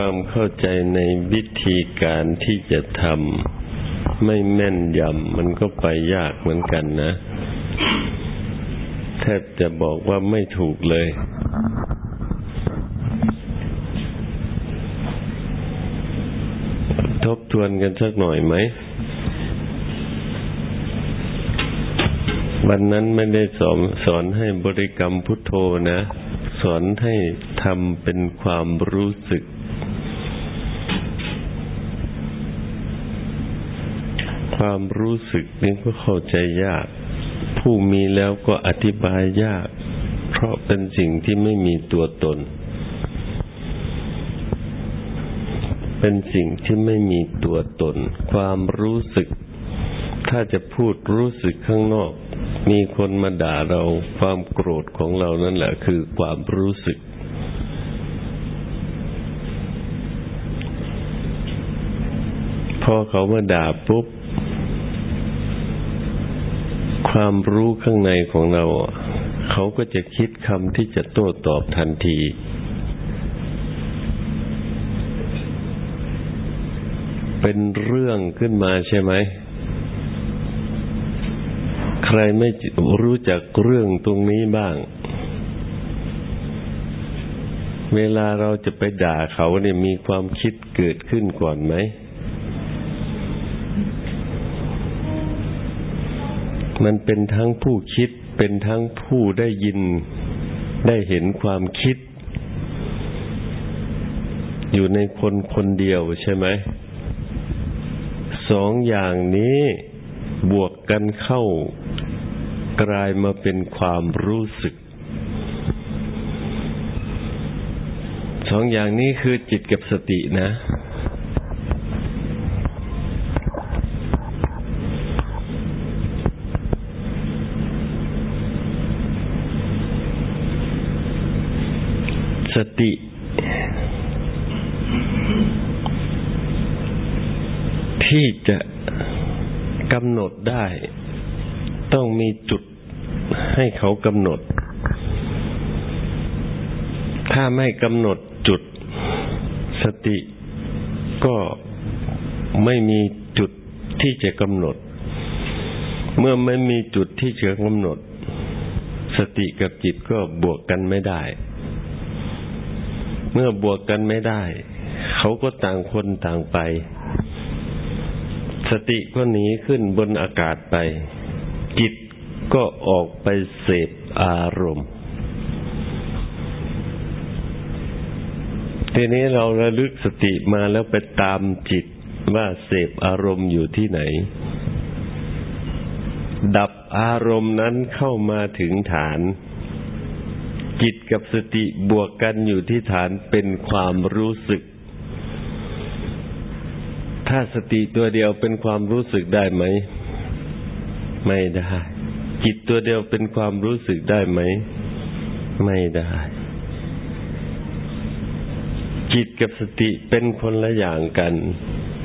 ความเข้าใจในวิธีการที่จะทำไม่แม่นยำมันก็ไปยากเหมือนกันนะแทบจะบอกว่าไม่ถูกเลย ทบทวนกันสักหน่อยไหม วันนั้นไม่ได้สอนสอนให้บริกรรมพุทโธนะ สอนให้ทำเป็นความรู้สึก ความรู้สึกนี้ก็เข้าใจยาก ผู้มีแล้วก็อธิบายยาก เพราะเป็นสิ่งที่ไม่มีตัวตน เป็นสิ่งที่ไม่มีตัวตน ความรู้สึก ถ้าจะพูดรู้สึกข้างนอก มีคนมาด่าเราความโกรธของเรานั่นแหละคือความรู้สึกพอเขามาด่าปุ๊บ ความรู้ข้างในของเรา เขาก็จะคิดคำที่จะโต้ตอบทันที เป็นเรื่องขึ้นมาใช่ไหม ใครไม่รู้จักเรื่องตรงนี้บ้าง เวลาเราจะไปด่าเขาเนี่ยมีความคิดเกิดขึ้นก่อนไหม มันเป็นทั้งผู้คิด เป็นทั้งผู้ได้ยิน ได้เห็นความคิด อยู่ในคนคนเดียวใช่ไหม สองอย่างนี้บวกกันเข้ากลายมาเป็นความรู้สึก สองอย่างนี้คือจิตกับสตินะ สติ ที่จะกำหนดได้ ต้องมีจุดให้เขากำหนด ถ้าไม่กำหนดจุด สติก็ไม่มีจุดที่จะกำหนด เมื่อไม่มีจุดที่จะกำหนด สติกับจิตก็บวกกันไม่ได้ เมื่อบวกกันไม่ได้ เขาก็ต่างคนต่างไป สติก็หนีขึ้นบนอากาศไป จิตก็ออกไปเสพอารมณ์ ทีนี้เราระลึกสติมาแล้วไปตามจิตว่าเสพอารมณ์อยู่ที่ไหน ดับอารมณ์นั้นเข้ามาถึงฐาน จิตกับสติบวกกันอยู่ที่ฐานเป็นความรู้สึก ถ้าสติตัวเดียวเป็นความรู้สึกได้ไหม ไม่ได้ จิตตัวเดียวเป็นความรู้สึกได้ไหม ไม่ได้ จิตกับสติเป็นคนละอย่างกัน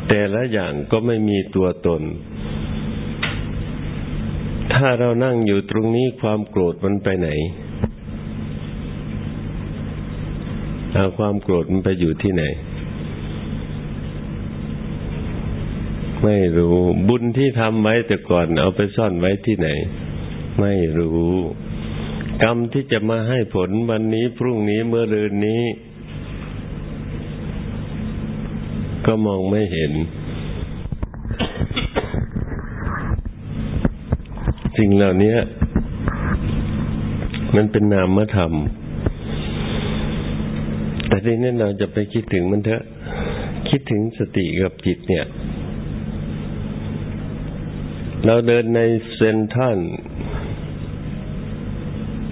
แต่ละอย่างก็ไม่มีตัวตน ถ้าเรานั่งอยู่ตรงนี้ความโกรธมันไปไหน เอาความโกรธมันไปอยู่ที่ไหน ไม่รู้ บุญที่ทำไว้แต่ก่อน เอาไปซ่อนไว้ที่ไหน ไม่รู้ กรรมที่จะมาให้ผลวันนี้พรุ่งนี้เมื่อเรืนนี้ ก็มองไม่เห็น สิ่งเหล่านี้มันเป็นนามธรรม ทีนี้เราจะไปคิดถึงมันเถอะ คิดถึงสติกับจิตเนี่ย เราเดินในเซนทัน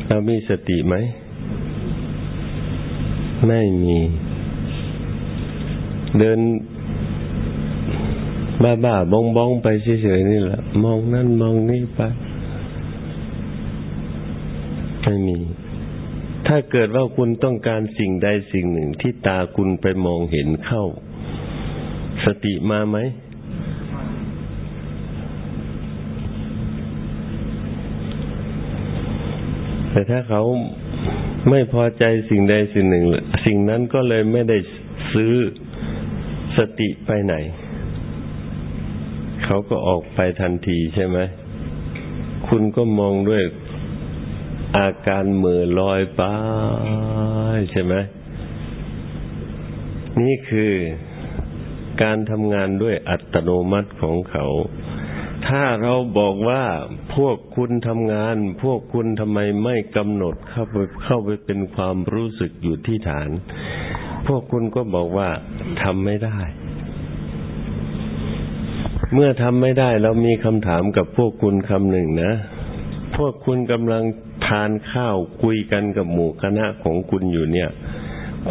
เรามีสติไหม ไม่มี เดินบ้าบ้าบองบองไปเฉยๆนี่แหละ มองนั่นมองนี่ไป ไม่มี ถ้าเกิดว่าคุณต้องการสิ่งใดสิ่งหนึ่งที่ตาคุณไปมองเห็นเข้า สติมาไหม แต่ถ้าเขาไม่พอใจสิ่งใดสิ่งหนึ่ง สิ่งนั้นก็เลยไม่ได้ซื้อสติไปไหน เขาก็ออกไปทันทีใช่ไหม คุณก็มองด้วย อาการเหม่อลอยไปใช่ไหมนี่คือการทำงานด้วยอัตโนมัติของเขา ถ้าเราบอกว่าพวกคุณทำงาน พวกคุณทำไมไม่กำหนดเข้าไปเข้าไปเป็นความรู้สึกอยู่ที่ฐาน พวกคุณก็บอกว่าทำไม่ได้ เมื่อทำไม่ได้เรามีคำถามกับพวกคุณคำหนึ่งนะ พวกคุณกำลังทานข้าวคุยกันกับหมู่คณะของคุณอยู่เนี่ย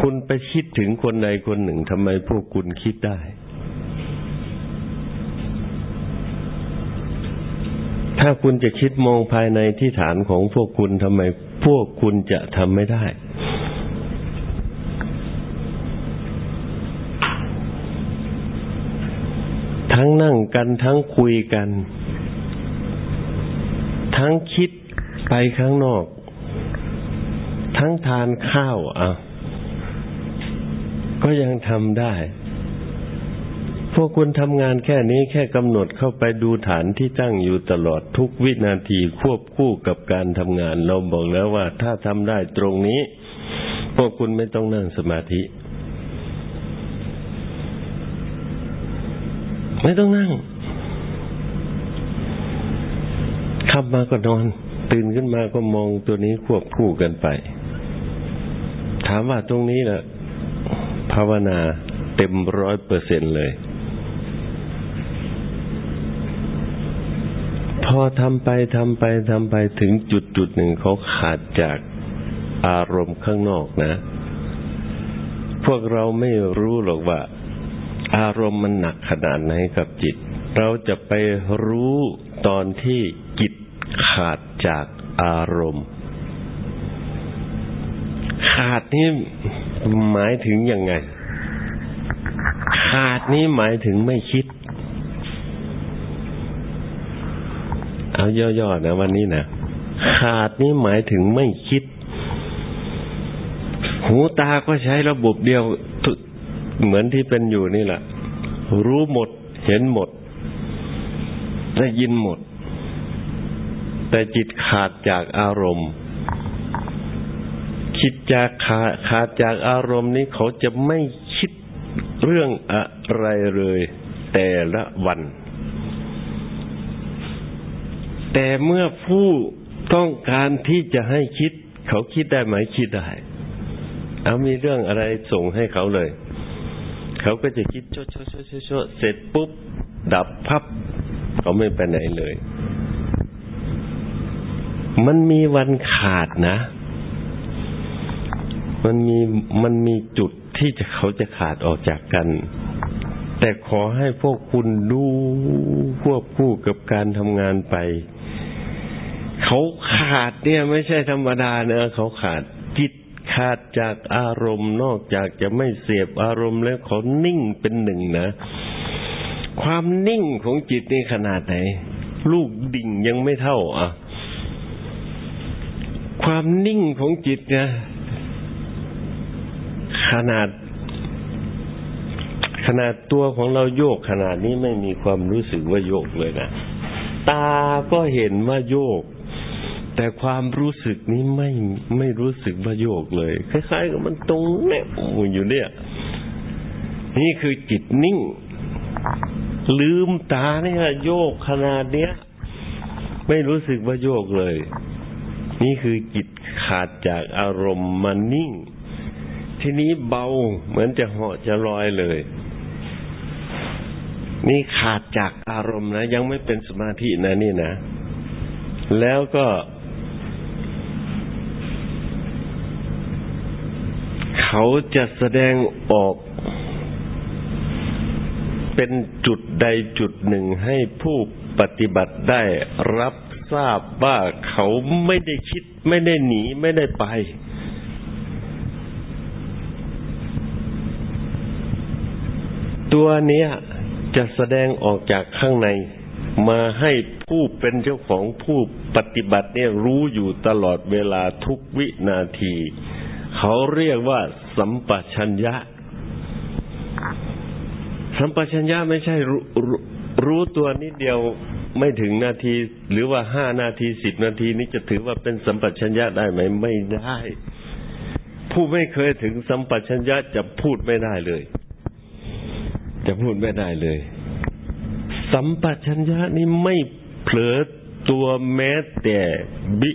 คุณไปคิดถึงคนใดคนหนึ่งทำไมพวกคุณคิดได้ถ้าคุณจะคิดมองภายในที่ฐานของพวกคุณทำไมพวกคุณจะทำไม่ได้ ทั้งนั่งกันทั้งคุยกัน ทั้งคิดไปข้างนอก ทั้งทานข้าวอะ ก็ยังทำได้ พวกคุณทำงานแค่นี้แค่กำหนดเข้าไปดูฐานที่ตั้งอยู่ตลอดทุกวินาทีควบคู่กับการทำงาน เราบอกแล้วว่า ถ้าทำได้ตรงนี้ พวกคุณไม่ต้องนั่งสมาธิ ไม่ต้องนั่ง ขับมาก็นอน ตื่นขึ้นมาก็มองตัวนี้ควบคู่กันไป ถามว่าตรงนี้แหละภาวนาเต็มร้อยเปอร์เซ็นเลย พอทำไปทำไปทำไปถึงจุดจุดหนึ่งเขาขาดจากอารมณ์ข้างนอกนะ พวกเราไม่รู้หรอกว่า อารมณ์มันหนักขนาดไหนกับจิต เราจะไปรู้ ตอนที่จิตขาดจากอารมณ์ ขาดนี่หมายถึงยังไง ขาดนี้หมายถึงไม่คิด เอาย่อๆนะวันนี้นะขาดนี้หมายถึงไม่คิด หูตาก็ใช้ระบบเดียวเหมือนที่เป็นอยู่นี่แหละรู้หมดเห็นหมด ได้ยินหมด แต่จิตขาดจากอารมณ์ คิดจากขาดขาดจากอารมณ์นี้เขาจะไม่คิดเรื่องอะไรเลย แต่ละวัน แต่เมื่อผู้ต้องการที่จะให้คิด เขาคิดได้ไหมคิดได้เอามีเรื่องอะไรส่งให้เขาเลย เขาก็จะคิดโชดโชดโชดโชดเสร็จปุ๊บ ดับพับ เขาไม่ไปไหนเลย มันมีวันขาดนะ มันมีมันมีจุดที่จะเขาจะขาดออกจากกัน แต่ขอให้พวกคุณดูควบคู่กับการทำงานไป เขาขาดเนี่ยไม่ใช่ธรรมดาเนะเขาขาดจิตขาดจากอารมณ์นอกจากจะไม่เสพอารมณ์แล้วเขานิ่งเป็นหนึ่งนะ ความนิ่งของจิตนี่ขนาดไหน ลูกดิ่งยังไม่เท่าอะ ความนิ่งของจิตนะขนาด ขนาดตัวของเราโยกขนาดนี้ไม่มีความรู้สึกว่าโยกเลยนะตาก็เห็นว่าโยก แต่ความรู้สึกนี้ไม่ไม่รู้สึกว่าโยกเลย คล้ายๆกับมันตรงแนบอยู่เนี่ย นี่คือจิตนิ่ง ลืมตาเนี่ยโยกขนาดเนี้ย ไม่รู้สึกว่าโยกเลย นี่คือจิตขาดจากอารมณ์มันนิ่ง ทีนี้เบาเหมือนจะเหาะจะลอยเลย นี่ขาดจากอารมณ์นะ ยังไม่เป็นสมาธินะนี่นะ แล้วก็เขาจะแสดงออก เป็นจุดใดจุดหนึ่งให้ผู้ปฏิบัติได้รับทราบว่าเขาไม่ได้คิด ไม่ได้หนี ไม่ได้ไป ตัวเนี้ยจะแสดงออกจากข้างในมาให้ผู้เป็นเจ้าของผู้ปฏิบัติเนี่ยรู้อยู่ตลอดเวลาทุกวินาที เขาเรียกว่าสัมปชัญญะ สัมปชัญญะไม่ใช่รู้รู้รู้ตัวนิดเดียวไม่ถึงนาที หรือว่าห้านาทีสิบนาทีนี้จะถือว่าเป็นสัมปชัญญะได้ไหมไม่ได้ ผู้ไม่เคยถึงสัมปชัญญะจะพูดไม่ได้เลย จะพูดไม่ได้เลย สัมปชัญญะนี้ไม่เผลอตัวแม้แต่บิ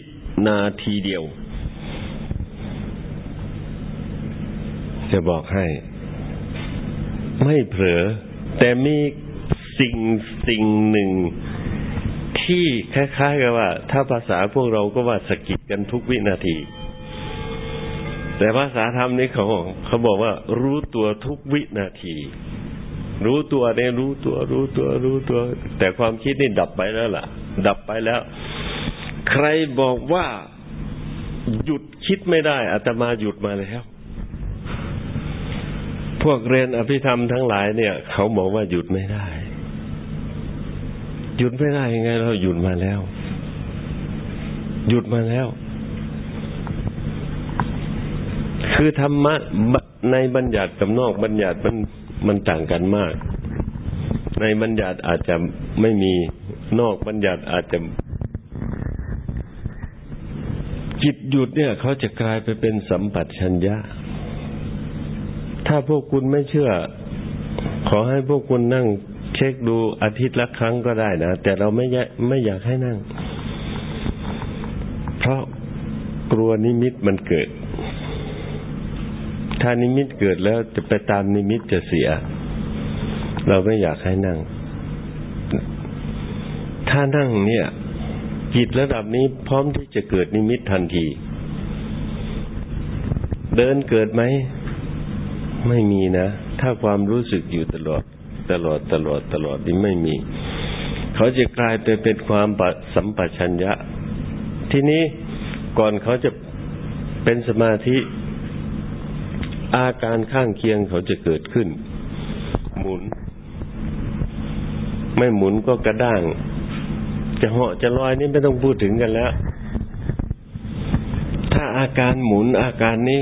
นาทีเดียว จะบอกให้ ไม่เผลอ แต่มีสิ่งสิ่งหนึ่ง ที่คล้ายๆกับว่า ถ้าภาษาพวกเราก็ว่าสกิดกันทุกวินาที แต่ภาษาธรรมนี้เขาเขาบอกว่า รู้ตัวทุกวินาที รู้ตัวเนี่ยรู้ตัว รู้ตัว รู้ตัว แต่ความคิดนี่ดับไปแล้วล่ะ ดับไปแล้ว ใครบอกว่าหยุดคิดไม่ได้อาตมาหยุดมาแล้ว พวกเรียนอภิธรรมทั้งหลายเนี่ย เขาบอกว่าหยุดไม่ได้ หยุดไม่ได้ยังไง เราหยุดมาแล้ว หยุดมาแล้ว คือธรรมะในบัญญัติกับนอกบัญญัติมันมันต่างกันมาก ในบัญญัติอาจจะไม่มีนอกบัญญัติอาจจะจิตหยุดเนี่ย เขาจะกลายไปเป็นสัมปัตชัญญะ ถ้าพวกคุณไม่เชื่อ ขอให้พวกคุณนั่ง เช็คดูอาทิตย์ละครั้งก็ได้นะ แต่เราไม่ไม่อยากให้นั่ง เพราะกลัวนิมิตมันเกิด ถ้านิมิตเกิดแล้วจะไปตามนิมิตจะเสีย เราไม่อยากให้นั่ง ถ้านั่งเนี่ยจิตระดับนี้พร้อมที่จะเกิดนิมิตทันที เดินเกิดไหม ไม่มีนะ ถ้าความรู้สึกอยู่ตลอด ตลอดตลอดตลอดนี่ไม่มี เขาจะกลายไปเป็นความสัมปชัญญะ ทีนี้ก่อนเขาจะเป็นสมาธิ อาการข้างเคียงเขาจะเกิดขึ้น หมุน ไม่หมุนก็กระด้าง จะเหาะจะลอยนี่ไม่ต้องพูดถึงกันแล้ว ถ้าอาการหมุนอาการนี้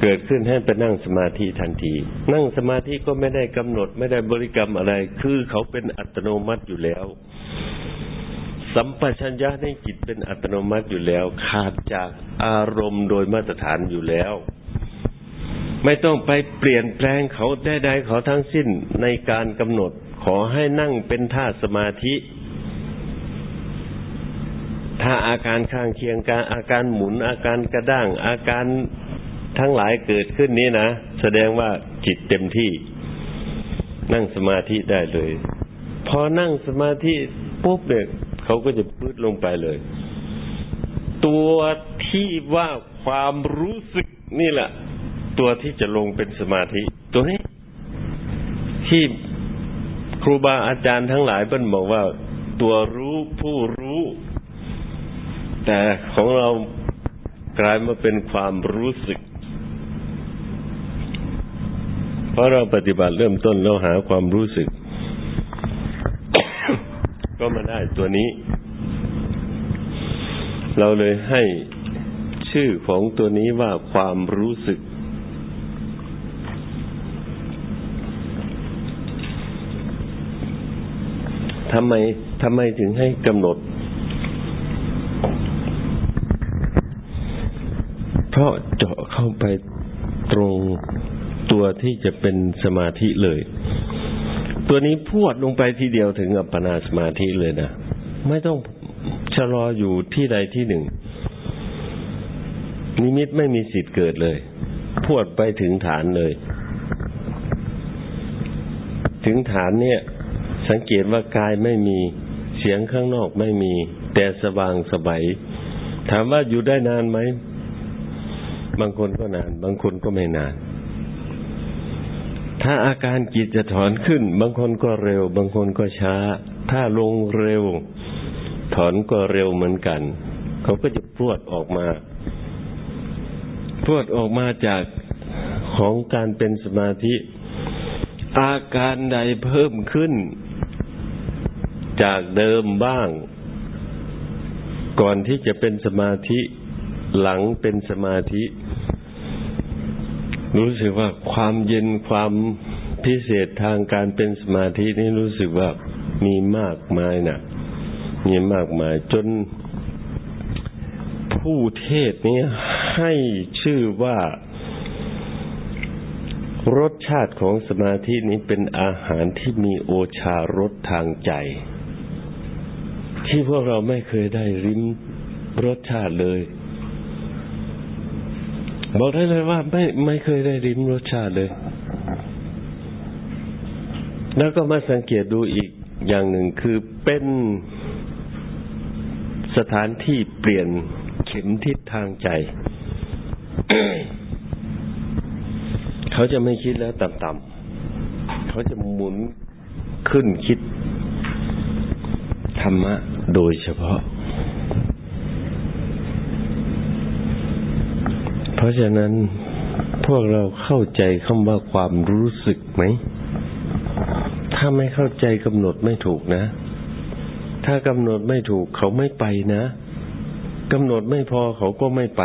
เกิดขึ้นให้ไปนั่งสมาธิทันที นั่งสมาธิก็ไม่ได้กำหนด ไม่ได้บริกรรมอะไร คือเขาเป็นอัตโนมัติอยู่แล้ว สัมปชัญญะในจิตเป็นอัตโนมัติอยู่แล้ว ขาดจากอารมณ์โดยมาตรฐานอยู่แล้ว ไม่ต้องไปเปลี่ยนแปลงเขาได้ใดเขาทั้งสิ้นในการกำหนดขอให้นั่งเป็นท่าสมาธิ ถ้าอาการข้างเคียงการอาการหมุนอาการกระด้าง อาการ ทั้งหลายเกิดขึ้นนี้นะ แสดงว่าจิตเต็มที่ นั่งสมาธิได้เลย พอนั่งสมาธิปุ๊บเนี่ยเขาก็จะพื้นลงไปเลย ตัวที่ว่าความรู้สึกนี่แหละ ตัวที่จะลงเป็นสมาธิ ตัวนี้ ที่ครูบาอาจารย์ทั้งหลายเปิ้นบอกว่า ตัวรู้ผู้รู้ แต่ของเรากลายมาเป็นความรู้สึกเพ ราะเราปฏิบัติเริ่มต้นเราหาความรู้สึก ก็มาได้ตัวนี้ เราเลยให้ชื่อของตัวนี้ว่าความรู้สึก ทำไมทำไมถึงให้กำหนด เพราะเจาะเข้าไปตรง ตัวที่จะเป็นสมาธิเลย ตัวนี้พวดลงไปทีเดียวถึงอัปปนาสมาธิเลยนะไม่ต้องชะลออยู่ที่ใดที่หนึ่ง นิมิตไม่มีสิทธิ์เกิดเลย พวดไปถึงฐานเลย ถึงฐานเนี่ย สังเกตว่ากายไม่มีเสียงข้างนอกไม่มี แต่สว่างสบายถามว่าอยู่ได้นานไหม บางคนก็นาน บางคนก็ไม่นาน ถ้าอาการจิตจะถอนขึ้น บางคนก็เร็ว บางคนก็ช้า ถ้าลงเร็ว ถอนก็เร็วเหมือนกัน เขาก็จะพรวดออกมาพรวดออกมาจากของการเป็นสมาธิ อาการใดเพิ่มขึ้น จากเดิมบ้าง ก่อนที่จะเป็นสมาธิ หลังเป็นสมาธิ รู้สึกว่าความเย็นความพิเศษทางการเป็นสมาธินี่รู้สึกว่ามีมากมายนะมีมากมายจนผู้เทศนี้ให้ชื่อว่ารสชาติของสมาธินี้เป็นอาหารที่มีโอชารสทางใจ ที่พวกเราไม่เคยได้ริมรสชาติเลย บอกได้เลยว่าไม่ไม่เคยได้ริมรสชาติเลย แล้วก็มาสังเกตดูอีกอย่างหนึ่งคือเป็นสถานที่เปลี่ยนเข็มทิศทางใจ เขาจะไม่คิดแล้วต่ำๆเขาจะหมุนขึ้นคิดธรรมะโดยเฉพาะ เพราะฉะนั้นพวกเราเข้าใจคำว่าความรู้สึกไหม ถ้าไม่เข้าใจกำหนดไม่ถูกนะ ถ้ากำหนดไม่ถูกเขาไม่ไปนะกำหนดไม่พอเขาก็ไม่ไป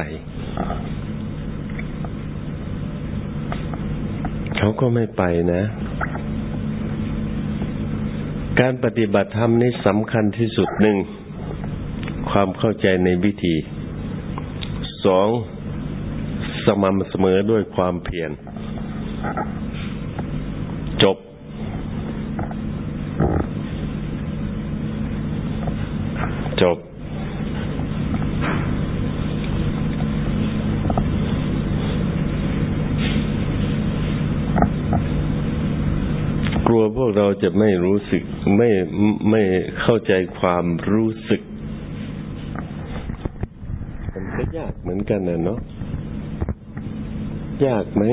เขาก็ไม่ไปนะ การปฏิบัติธรรมนี้สำคัญที่สุดหนึ่ง ความเข้าใจในวิธี สอง สม่ำเสมอด้วยความเพียรจบ จบ กลัวพวกเราจะไม่รู้สึก ไม่ไม่เข้าใจความรู้สึก มันก็ยากเหมือนกันนะเนาะ ยากไหม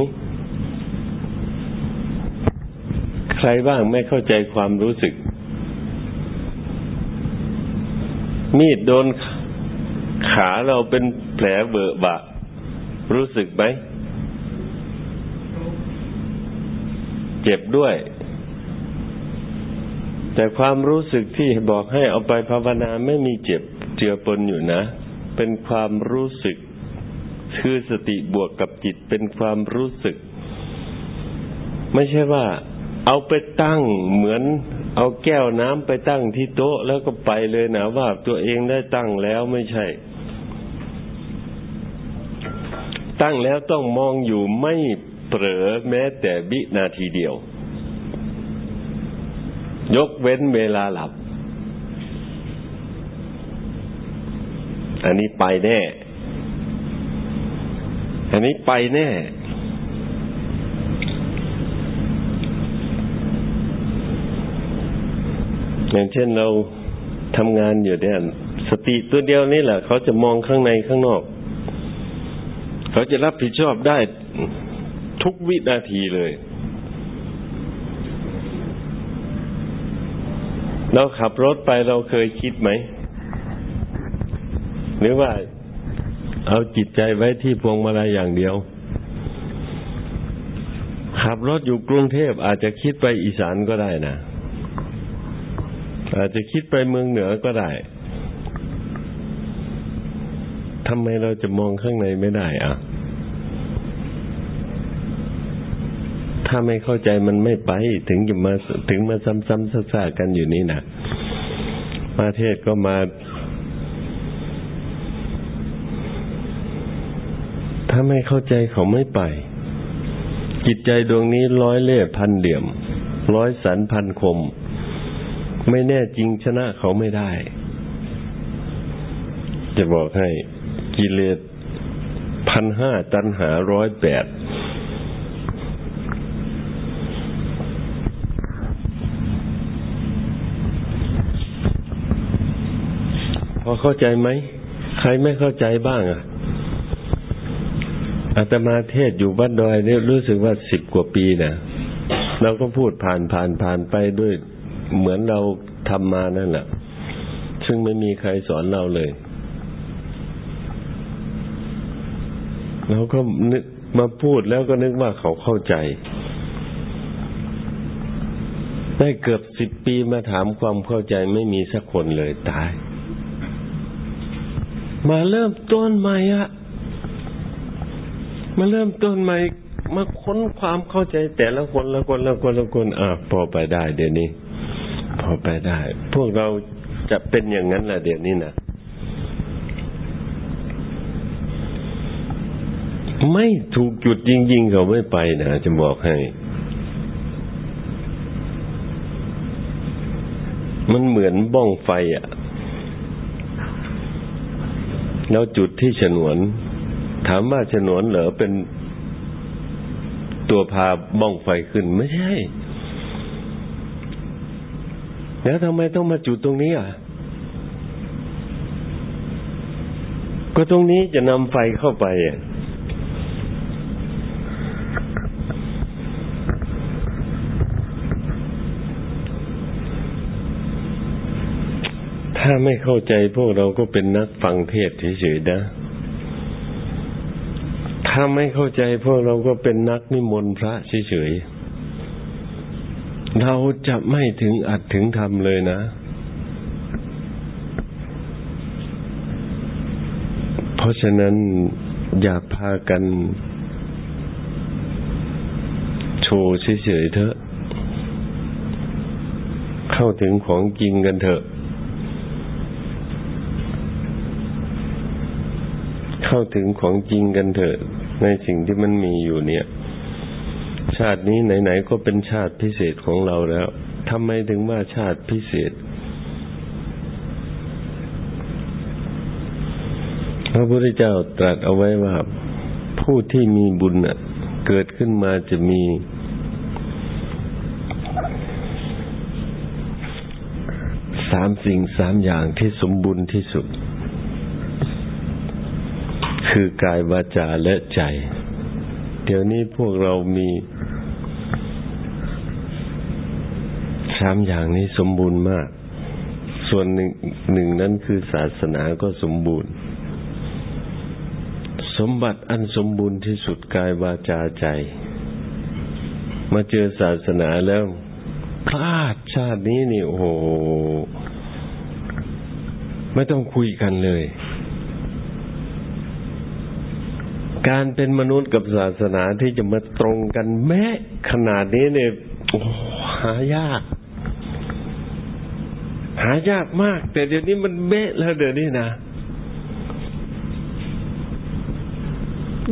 ใครบ้างไม่เข้าใจความรู้สึก มีดโดนขาเราเป็นแผลเบอะบะ รู้สึกไหม เจ็บด้วย แต่ความรู้สึกที่บอกให้เอาไปภาวนาไม่มีเจ็บเจือปนอยู่นะ เป็นความรู้สึก คือสติบวกกับจิตเป็นความรู้สึก ไม่ใช่ว่า เอาไปตั้งเหมือน เอาแก้วน้ำไปตั้งที่โต๊ะแล้วก็ไปเลยนะว่าตัวเองได้ตั้งแล้วไม่ใช่ ตั้งแล้วต้องมองอยู่ไม่เผลอแม้แต่วินาทีเดียว ยกเว้นเวลาหลับ อันนี้ไปแน่ อันนี้ไปแน่อย่างเช่นเราทำงานอยู่เนี่ยสติตัวเดียวนี่แหละ เขาจะมองข้างในข้างนอก เขาจะรับผิดชอบได้ทุกวินาทีเลย เราขับรถไปเราเคยคิดไหม หรือว่า เอาจิตใจไว้ที่พวงมาลัยอย่างเดียว ขับรถอยู่กรุงเทพอาจจะคิดไปอีสานก็ได้นะ อาจจะคิดไปเมืองเหนือก็ได้ทำไมเราจะมองข้างในไม่ได้อะถ้าไม่เข้าใจมันไม่ไป ถึงจะมาถึงมาซ้ำๆซากๆกันอยู่นี่นะมาเทศก็มา ถ้าไม่เข้าใจเขาไม่ไป จิตใจดวงนี้ร้อยเล่พันเหลี่ยม ร้อยสันพันคม ไม่แน่จริงชนะเขาไม่ได้ จะบอกให้กิเลสพันห้าตันหาร้อยแปดพอเข้าใจไหม ใครไม่เข้าใจบ้างอะ อาตมาเทศอยู่บ้านดอยเนี่ยรู้สึกว่าสิบกว่าปีนะเราก็พูดผ่านผ่านผ่านไปด้วยเหมือนเราทำมานั่นแหละซึ่งไม่มีใครสอนเราเลยเราก็นึกมาพูดแล้วก็นึกว่าเขาเข้าใจ ได้เกือบสิบปีมาถามความเข้าใจไม่มีสักคนเลยตาย มาเริ่มต้นใหม่อะ มาเริ่มต้นใหม่มาค้นความเข้าใจแต่ละคนละคนละคนละคนอะพอไปได้เดี๋ยวนี้ พอไปได้ พวกเราจะเป็นอย่างนั้นแหละเดี๋ยวนี้นะไม่ถูกจุดจริง ๆ เขาไม่ไปนะจะบอกให้ มันเหมือนบ้องไฟอะ แล้วจุดที่ฉนวน ถามว่าฉนวนเหรอเป็นตัวพาบ้องไฟขึ้นไม่ใช่ แล้วทำไมต้องมาจุดตรงนี้อะ ก็ตรงนี้จะนำไฟเข้าไปอะถ้าไม่เข้าใจพวกเราก็เป็นนักฟังเทศเฉยๆนะ ถ้าไม่เข้าใจพวกเราก็เป็นนักนิมนต์พระเฉยๆ เราจะไม่ถึงอัดถึงทำเลยนะ เพราะฉะนั้นอย่าพากันโชว์เฉยๆเถอะ เข้าถึงของจริงกันเถอะเข้าถึงของจริงกันเถอะ ในสิ่งที่มันมีอยู่เนี่ย ชาตินี้ไหนๆก็เป็นชาติพิเศษของเราแล้วทำไมถึงว่าชาติพิเศษ พระพุทธเจ้าตรัสเอาไว้ว่า ผู้ที่มีบุญเกิดขึ้นมาจะมี สามสิ่งสามอย่างที่สมบูรณ์ที่สุด คือกายวาจาและใจ เดี๋ยวนี้พวกเรามีสามอย่างนี้สมบูรณ์มาก ส่วนหนึ่งหนึ่งนั้นคือศาสนาก็สมบูรณ์ สมบัติอันสมบูรณ์ที่สุดกายวาจาใจ มาเจอศาสนาแล้วพลาดชาตินี้นี่โอ้โห ไม่ต้องคุยกันเลย การเป็นมนุษย์กับศาสนาที่จะมาตรงกันแม้ขนาดนี้เนี่ยหายาก หายากมาก แต่เดี๋ยวนี้มันเบะแล้วเดี๋ยวนี้นะ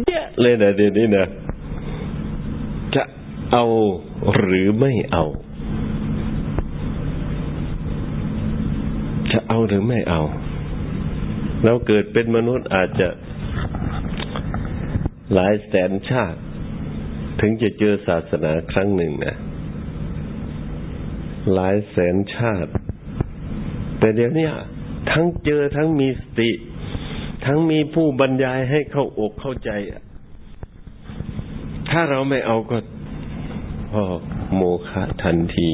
เยอะเลยนะเดี๋ยวนี้นะจะเอาหรือไม่เอา จะเอาหรือไม่เอา เราเกิดเป็นมนุษย์อาจจะ หลายแสนชาติ ถึงจะเจอศาสนาครั้งหนึ่งนะหลายแสนชาติ แต่เดี๋ยวนี้ทั้งเจอทั้งมีสติ ทั้งมีผู้บรรยายให้เข้าอกเข้าใจ ถ้าเราไม่เอาก็พอโมฆะทันที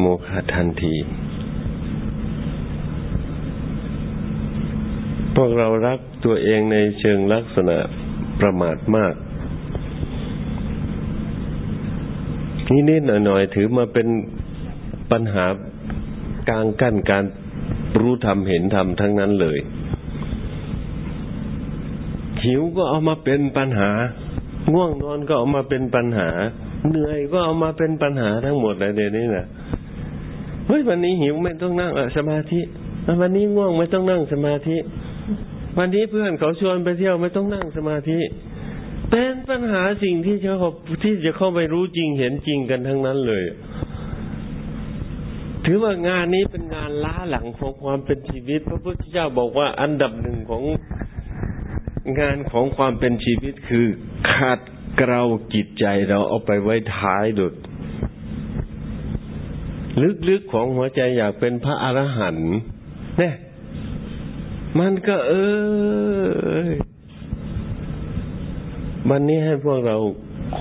โมฆะทันที พวกเรารัก ตัวเองในเชิงลักษณะประมาทมากนิดๆหน่อยๆถือมาเป็นปัญหากลางกั้นการรู้ธรรมเห็นธรรมทั้งนั้นเลย หิวก็เอามาเป็นปัญหา ง่วงนอนก็เอามาเป็นปัญหา เหนื่อยก็เอามาเป็นปัญหาทั้งหมดเลยเดี๋ยวนี้นะเฮ้ยวันนี้หิวไม่ต้องนั่งสมาธิวันนี้ง่วงไม่ต้องนั่งสมาธิ วันนี้เพื่อนเขาชวนไปเที่ยวไม่ต้องนั่งสมาธิ เป็นปัญหาสิ่งที่จะที่จะเข้าไปรู้จริงเห็นจริงกันทั้งนั้นเลย ถือว่างานนี้เป็นงานล้าหลังของความเป็นชีวิต พระพุทธเจ้าบอกว่าอันดับหนึ่งของงานของความเป็นชีวิตคือขาดเกลาจิตใจเราเอาไปไว้ท้ายดุดลึกๆของหัวใจอยากเป็นพระอรหันต์เนี่ย มันก็เออวันนี้ให้พวกเรา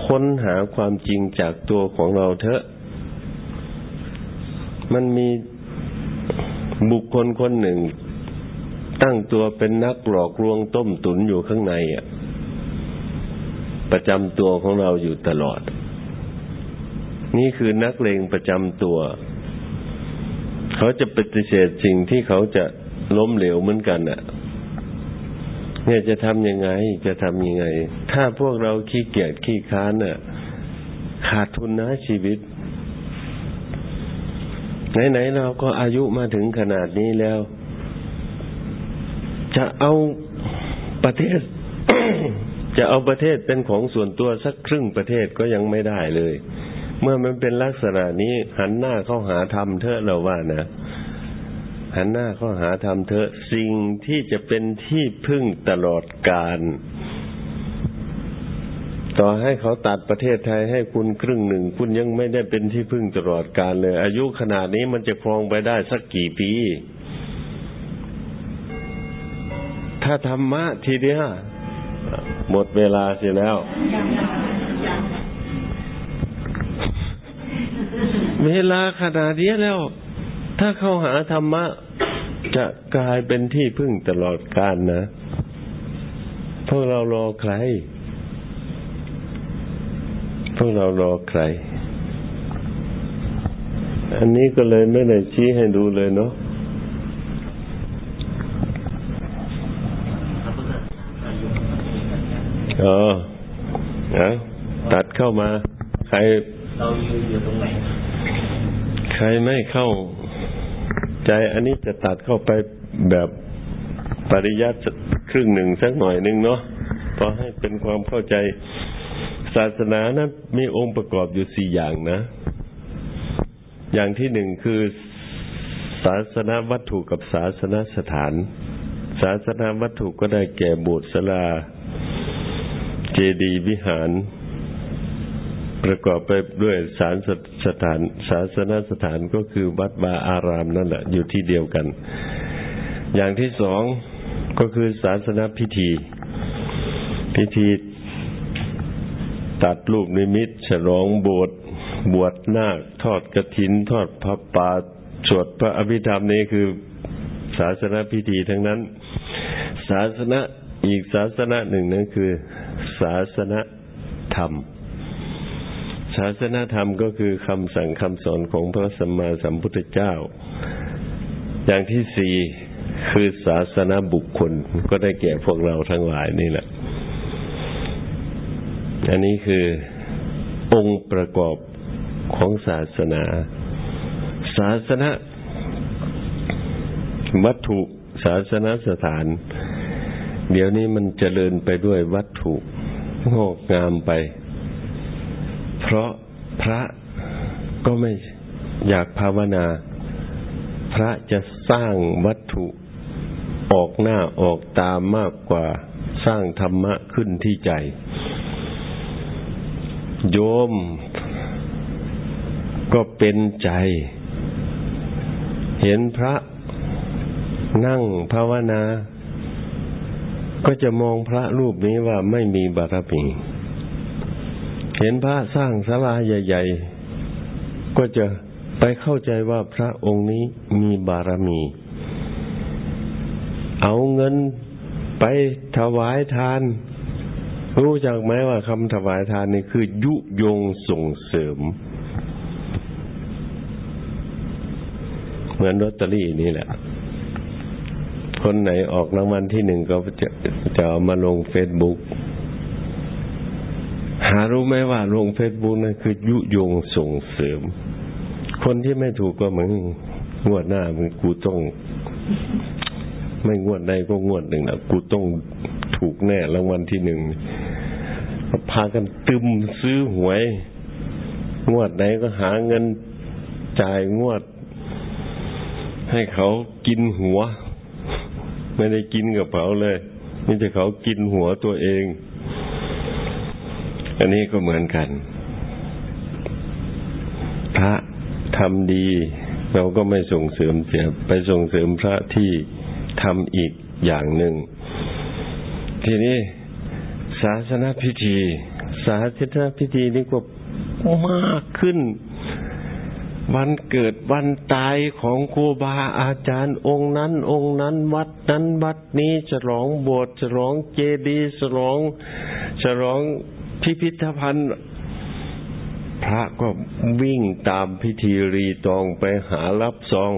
ค้นหาความจริงจากตัวของเราเถอะ มันมีบุคคลคนหนึ่ง ตั้งตัวเป็นนักหลอกลวงต้มตุนอยู่ข้างในอะ ประจำตัวของเราอยู่ตลอด นี่คือนักเลงประจำตัว เขาจะปฏิเสธสิ่งที่เขาจะ ล้มเหลวเหมือนกันน่ะ เนี่ยจะทำยังไง จะทำยังไง ถ้าพวกเราขี้เกียจขี้ค้านน่ะ ขาดทุนนะชีวิต ไหนๆเราก็อายุมาถึงขนาดนี้แล้ว จะเอาประเทศ จะเอาประเทศเป็นของส่วนตัวสักครึ่งประเทศก็ยังไม่ได้เลย เมื่อมันเป็นลักษณะนี้หันหน้าเข้าหาธรรมเถอะเราว่านะ หันหน้าเข้าหาธรรมเถอะสิ่งที่จะเป็นที่พึ่งตลอดกาลต่อให้เขาตัดประเทศไทยให้คุณครึ่งหนึ่ง คุณยังไม่ได้เป็นที่พึ่งตลอดกาลเลย อายุขนาดนี้มันจะครองไปได้สักกี่ปี ถ้าธรรมะทีเดียวหมดเวลาเสียแล้ว เวลาขนาดนี้แล้ว ถ้าเข้าหาธรรมะจะกลายเป็นที่พึ่งตลอดกาลนะ พวกเรารอใคร พวกเรารอใคร อันนี้ก็เลยไม่ได้ชี้ให้ดูเลยเนาะเออนะตัดเข้ามา ใคร เรายืนอยู่ตรงไหน ใครไม่เข้า ใจอันนี้จะตัดเข้าไปแบบปริยัติครึ่งหนึ่งสักหน่อยหนึ่งเนาะพอให้เป็นความเข้าใจศาสนานะมีองค์ประกอบอยู่สี่อย่างนะ อย่างที่หนึ่งคือศาสนาวัตถุกับศาสนาสถาน ศาสนาวัตถุก็ได้แก่โบสถ์ศาลา เจดีย์วิหาร ประกอบไปด้วยสารสถานศาสนสถานก็คือวัดวาอารามนั่นแหละ อยู่ที่เดียวกัน อย่างที่สองก็คือศาสนพิธี พิธีตัดรูปนิมิต ฉลองโบสถ์บวชนาค ทอดกระถิน ทอดพระปาสวดพระอภิธรรมนี้คือศาสนพิธีทั้งนั้น ศาสนาอีกศาสนาหนึ่งนั่นคือ ศาสนธรรม ศาสนธรรมก็คือคำสั่งคำสอนของพระสัมมาสัมพุทธเจ้า อย่างที่สี่คือศาสนาบุคคลก็ได้แก่พวกเราทั้งหลายนี่แหละ อันนี้คือองค์ประกอบของศาสนา ศาสนาวัตถุศาสนาสถาน เดี๋ยวนี้มันเจริญไปด้วยวัตถุงอกงามไป เพราะพระก็ไม่อยากภาวนา พระจะสร้างวัตถุออกหน้าออกตามมากกว่าสร้างธรรมะขึ้นที่ใจ โยมก็เป็นใจ เห็นพระนั่งภาวนา ก็จะมองพระรูปนี้ว่าไม่มีบารมี เห็นพระสร้างศาลาใหญ่ ๆ ก็จะไปเข้าใจว่าพระองค์นี้มีบารมี เอาเงินไปถวายทาน รู้จักไหมว่าคำถวายทานนี่คือยุยงส่งเสริม เหมือนลอตเตอรี่นี่แหละคนไหนออกรางวัลที่หนึ่งก็จะจะมาลงเฟซบุ๊ก หารู้ไหมว่าลงเฟซบุ๊กนั่นคือยุยงส่งเสริม คนที่ไม่ถูกก็เหมือนงวดหน้ามึงกูต้อง ไม่งวดใดก็งวดหนึ่งนะกูต้องถูกแน่รางวัลที่หนึ่งพากันตึมซื้อหวย งวดไหนก็หาเงินจ่ายงวด ให้เขากินหัว ไม่ได้กินกับเขาเลยนี่จะเขากินหัวตัวเอง อันนี้ก็เหมือนกัน พระทำดี เราก็ไม่ส่งเสริมเสียไปส่งเสริมพระที่ทำอีกอย่างหนึ่ง ทีนี้ศาสนาพิธี ศาสนาพิธีนี่ก็มากขึ้น วันเกิดวันตายของครูบาอาจารย์องค์นั้น องค์นั้นวัดนั้นวัดนี้ฉลองบสถ์ฉลองเจดีย์ฉลองฉลอง พิพิธภัณฑ์ พระก็วิ่งตามพิธีรีตองไปหารับซอง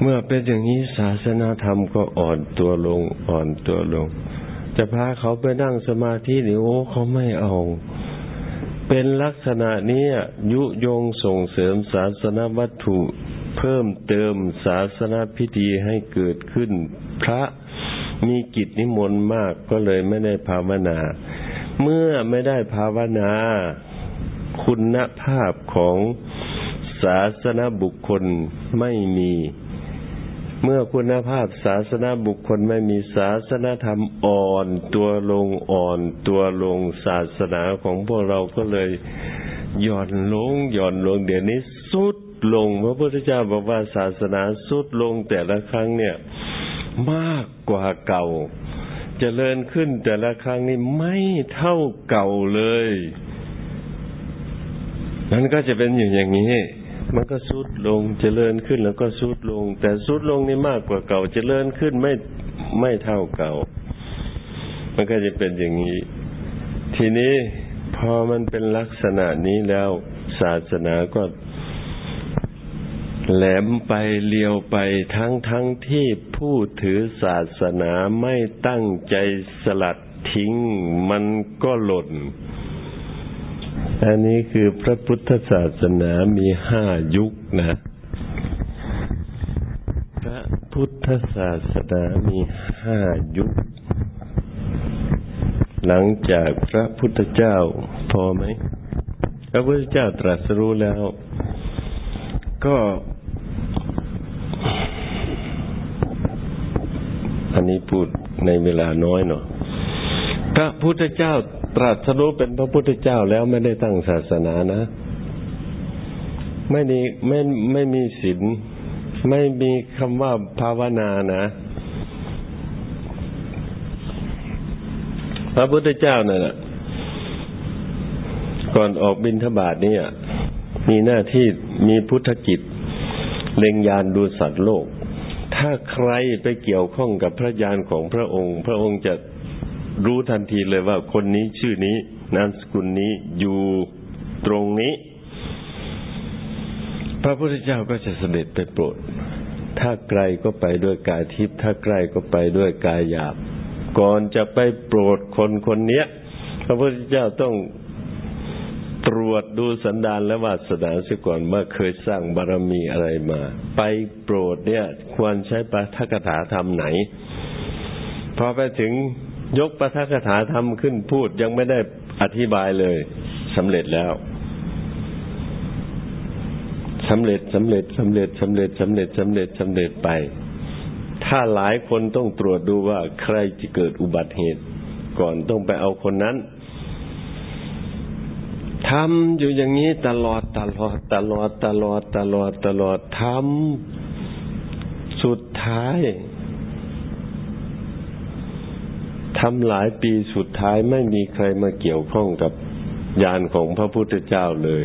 เมื่อเป็นอย่างนี้ศาสนาธรรมก็อ่อนตัวลง อ่อนตัวลง จะพาเขาไปนั่งสมาธินี่โอ้เขาไม่เอาเป็นลักษณะนี้ยุยงส่งเสริมศาสนาวัตถุ เพิ่มเติมศาสนาพิธีให้เกิดขึ้น พระ มีกิจนิมนต์มากก็เลยไม่ได้ภาวนา เมื่อไม่ได้ภาวนา คุณภาพของศาสนาบุคคลไม่มี เมื่อคุณภาพศาสนาบุคคลไม่มีศาสนาธรรมอ่อน ตัวลงอ่อนตัวลงศาสนาของพวกเราก็เลยหย่อนลงหย่อนลงเดี๋ยวนี้สุดลงพระพุทธเจ้าบอกว่าศาสนาสุดลงแต่ละครั้งเนี่ย มากกว่าเก่าจเจริญขึ้นแต่ละครั้งนี้ไม่เท่าเก่าเลยมันก็จะเป็นอยู่อย่างนี้ มันก็สุดลงจเจริญขึ้นแล้วก็สุดลง แต่สุดลงนี่มากกว่าเก่าจเจริญขึ้นไม่ไม่เท่าเก่า มันก็จะเป็นอย่างนี้ ทีนี้พอมันเป็นลักษณะนี้แล้วศาสนาก็ แหลมไปเลียวไปทั้งทั้งที่ผู้ถือศาสนาไม่ตั้งใจสลัดทิ้งมันก็หล่น อันนี้คือพระพุทธศาสนามีห้ายุคนะ พระพุทธศาสนามีห้ายุค หลังจากพระพุทธเจ้าพอไหม พระพุทธเจ้าตรัสรู้แล้ว ก็ อันนี้พูดในเวลาน้อยเนาะพระพุทธเจ้าตรัสรู้เป็นพระพุทธเจ้าแล้วไม่ได้ตั้งศาสนานะ ไม่มีไม่ไม่มีศีลไม่มีคำว่าภาวนานะ พระพุทธเจ้านั่นแหละก่อนออกบินทบาทนี่มีหน้าที่มีพุทธกิจ เล็งยานดูสัตว์โลก ถ้าใครไปเกี่ยวข้องกับพระญาณของพระองค์ พระองค์จะรู้ทันทีเลยว่าคนนี้ชื่อนี้ นามสกุลนี้อยู่ตรงนี้ พระพุทธเจ้าก็จะเสด็จไปโปรด ถ้าไกลก็ไปด้วยกายทิพย์ถ้าใกล้ก็ไปด้วยกายหยาบ ก่อนจะไปโปรดคนคนนี้พระพุทธเจ้าต้อง ตรวจดูสันดานและวาสนาเสียก่อนว่าเคยสร้างบารรมีอะไรมา ไปโปรดเนี่ย ควรใช้ปาทกถาธรรมไหน พอไปถึงยกปาทกถาธรรมขึ้นพูดยังไม่ได้อธิบายเลยสำเร็จแล้วสำเร็จสำเร็จสำเร็จสำเร็จสำเร็จสำเร็จสำเร็จไป ถ้าหลายคนต้องตรวจดูว่าใครจะเกิดอุบัติเหตุ ก่อนต้องไปเอาคนนั้น ทำอยู่อย่างนี้ตลอดตลอดตลอดตลอดตลอดตลอดทำสุดท้ายทำหลายปีสุดท้ายไม่มีใครมาเกี่ยวข้องกับยานของพระพุทธเจ้าเลย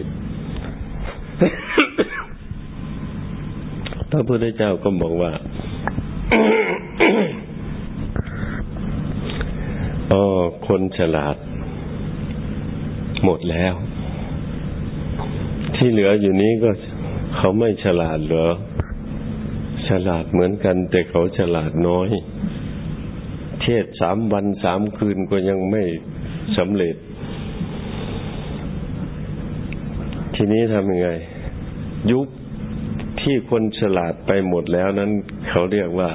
พระพุทธเจ้าก็บอกว่าอ๋อคนฉลาด หมดแล้ว ที่เหลืออยู่นี้ก็เขาไม่ฉลาดเหรอ ฉลาดเหมือนกัน แต่เขาฉลาดน้อย เทศสามวันสามคืนก็ยังไม่สำเร็จ ทีนี้ทำยังไง ยุคที่คนฉลาดไปหมดแล้วนั้น เขาเรียกว่า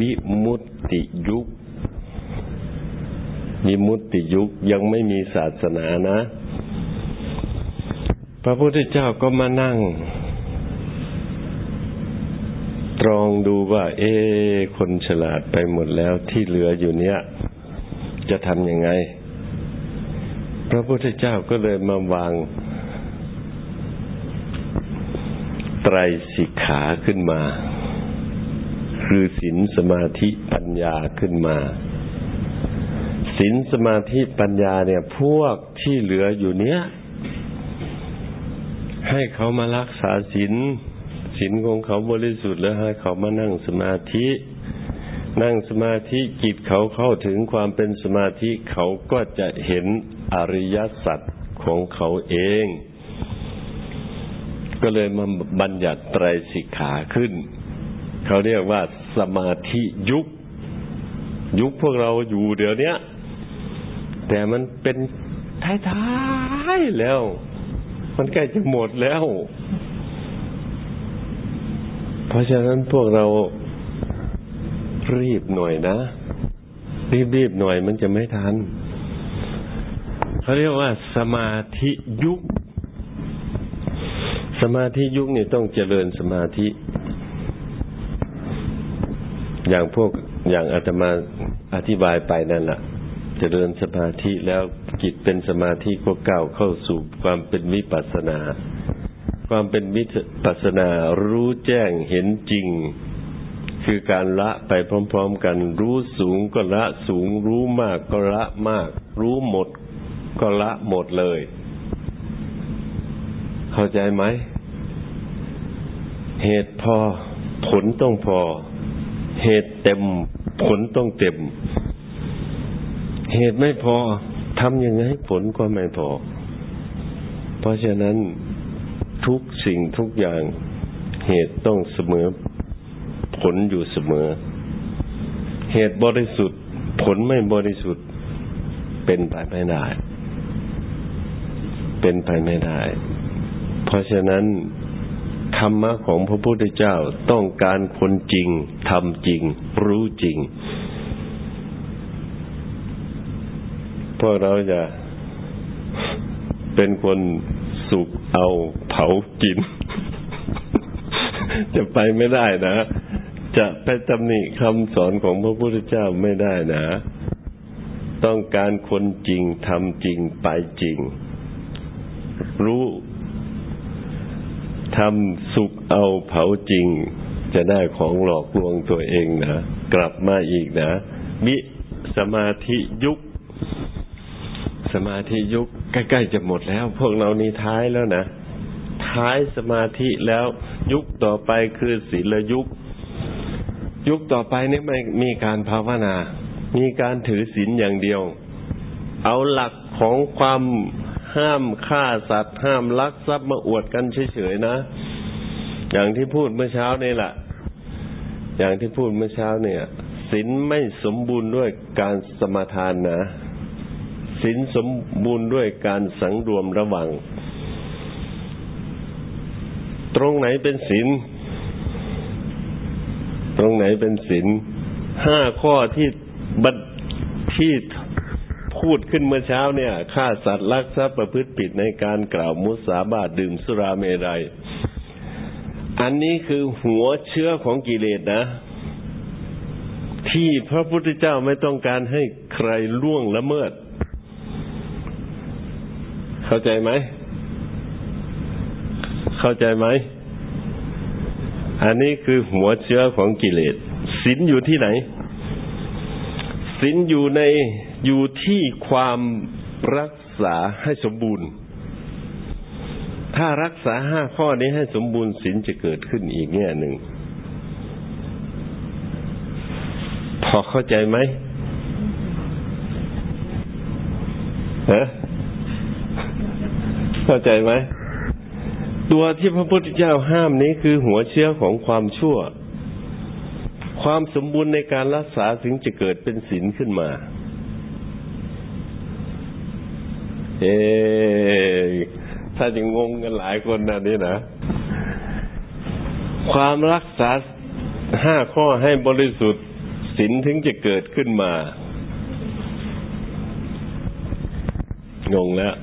วิมุตติยุคมีมุติยุคยังไม่มีศาสนานะ พระพุทธเจ้าก็มานั่ง ตรองดูว่า เอ คนฉลาดไปหมดแล้วที่เหลืออยู่เนี้ย จะทำยังไง พระพุทธเจ้าก็เลยมาวาง ไตรสิกขาขึ้นมา คือศีลสมาธิปัญญาขึ้นมาศีลสมาธิปัญญาเนี่ย พวกที่เหลืออยู่เนี้ย ให้เขามารักษาศีลศีลของเขาบริสุทธิ์แล้วให้เขามานั่งสมาธิ นั่งสมาธิจิตเขาเข้าถึงความเป็นสมาธิเขาก็จะเห็นอริยสัจของเขาเอง ก็เลยมาบัญญัติไตรสิกขาขึ้น เขาเรียกว่าสมาธิยุค ยุคพวกเราอยู่เดี๋ยวนี้แต่มันเป็นท้ายๆแล้ว มันใกล้จะหมดแล้ว เพราะฉะนั้นพวกเรารีบหน่อยนะ รีบๆหน่อยมันจะไม่ทันเขาเรียกว่าสมาธิยุค สมาธิยุคนี่ต้องเจริญสมาธิ อย่างพวกอย่างอาตมาอธิบายไปนั่นแหละ เจริญสมาธิแล้วจิตเป็นสมาธิก็ก้าวเข้าสู่ความเป็นวิปัสสนา ความเป็นวิปัสสนารู้แจ้งเห็นจริง คือการละไปพร้อม ๆ กัน รู้สูงก็ละสูง รู้มากก็ละมาก รู้หมดก็ละหมดเลย เข้าใจไหม เหตุพอ ผลต้องพอ เหตุเต็ม ผลต้องเต็ม เหตุไม่พอทำยังไงผลก็ไม่พอ เพราะฉะนั้นทุกสิ่งทุกอย่างเหตุต้องเสมอ ผลอยู่เสมอ เหตุบริสุทธิ์ ผลไม่บริสุทธิ์ เป็นไปไม่ได้ เป็นไปไม่ได้ เพราะฉะนั้นธรรมะของพระพุทธเจ้าต้องการคนจริงทำจริง รู้จริงพ วกเราจะเป็นคนสุกเอาเผากิน จะไปไม่ได้นะ จะไปตำหนิคำสอนของพระพุทธเจ้าไม่ได้นะ ต้องการคนจริงทำจริงไปจริง รู้ทำสุกเอาเผาจริง จะได้ของหลอกลวงตัวเองนะ กลับมาอีกนะมิสมาธิยุค สมาธิยุคใกล้ๆจะหมดแล้ว พวกเรานี่ท้ายแล้วนะ ท้ายสมาธิแล้วยุคต่อไปคือศีลยุค ยุคต่อไปนี่ไม่มีการภาวนา มีการถือศีลอย่างเดียว เอาหลักของความห้ามฆ่าสัตว์ ห้ามลักทรัพย์มาอวดกันเฉยๆนะ อย่างที่พูดเมื่อเช้านี่แหละอย่างที่พูดเมื่อเช้าเนี่ยศีลไม่สมบูรณ์ด้วยการสมาทานนะ ศีลสมบูรณ์ด้วยการสังรวมระวัง ตรงไหนเป็นศีลตรงไหนเป็นศีลห้าข้อที่บัดที่พูดขึ้นเมื่อเช้าเนี่ยฆ่าสัตว์ลักทรัพย์ประพฤติผิดในการกล่าวมุสาบาทดื่มสุราเมรัย อันนี้คือหัวเชื้อของกิเลสนะ ที่พระพุทธเจ้าไม่ต้องการให้ใครล่วงละเมิด เข้าใจไหม เข้าใจไหม อันนี้คือหัวเชื้อของกิเลสศีลอยู่ที่ไหนศีลอยู่ในอยู่ที่ความรักษาให้สมบูรณ์ ถ้ารักษาห้าข้อนี้ให้สมบูรณ์ศีลจะเกิดขึ้นอีกแง่หนึ่ง พอเข้าใจไหมฮะ เข้าใจไหมตัวที่พระพุทธเจ้าห้ามนี้คือหัวเชื้อของความชั่ว ความสมบูรณ์ในการรักษาถึงจะเกิดเป็นศีลขึ้นมา เอถ้าจะงงกันหลายคนนะนี่นะ ความรักษาห้าข้อให้บริสุทธิ์ศีลถึงจะเกิดขึ้นมา งงแล้ว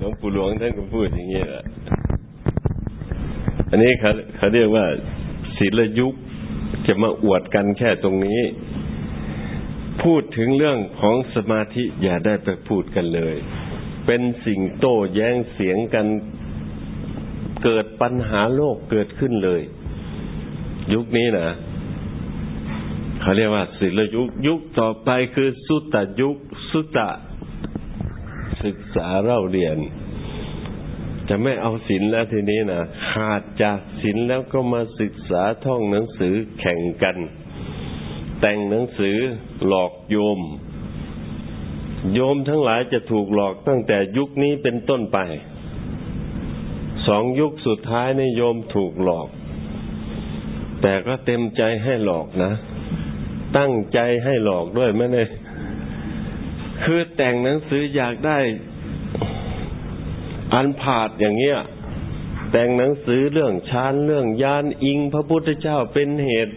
หลวงปู่หลวงท่านก็พูดอย่างนี้แหละอันนี้เขาเขาเรียกว่าศีลยุคจะมาอวดกันแค่ตรงนี้ พูดถึงเรื่องของสมาธิอย่าได้ไปพูดกันเลย เป็นสิ่งโต้แย้งเสียงกันเกิดปัญหาโลกเกิดขึ้นเลย ยุคนี้นะเขาเรียกว่าศิลยุคยุคต่อไปคือสุตตยุค สุตตะ ศึกษาเล่าเรียน จะไม่เอาศีลแล้วทีนี้นะขาดจากศีลแล้วก็มาศึกษาท่องหนังสือแข่งกัน แต่งหนังสือหลอกโยม โยมทั้งหลายจะถูกหลอกตั้งแต่ยุคนี้เป็นต้นไปสองยุคสุดท้ายในโยมถูกหลอก แต่ก็เต็มใจให้หลอกนะ ตั้งใจให้หลอกด้วยไม่ได้ คือแต่งหนังสืออยากได้อันผาดอย่างเงี้ย แต่งหนังสือเรื่องชานเรื่องยานอิงพระพุทธเจ้าเป็นเหตุ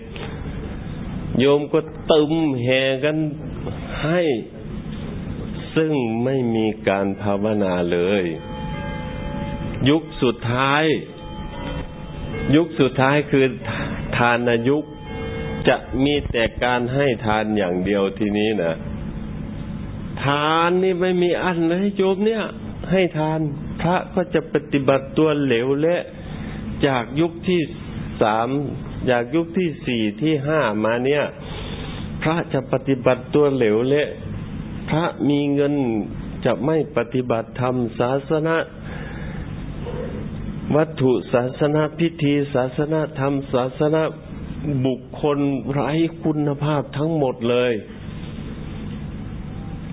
โยมก็ตึมแห่กันให้ ซึ่งไม่มีการภาวนาเลย ยุคสุดท้าย ยุคสุดท้ายคือทานยุคจะมีแต่การให้ทานอย่างเดียวทีนี้นะ ทานนี่ไม่มีอันเลยโยมเนี่ย ให้ทาน พระก็จะปฏิบัติตัวเหลวและจากยุคที่สามจากยุคที่สี่ที่ห้ามาเนี่ย พระจะปฏิบัติตัวเหลวและ พระมีเงินจะไม่ปฏิบัติธรรมศาสนาวัตถุศาสนาพิธีศาสนาธรรมศาสนาบุคคลไร้คุณภาพทั้งหมดเลย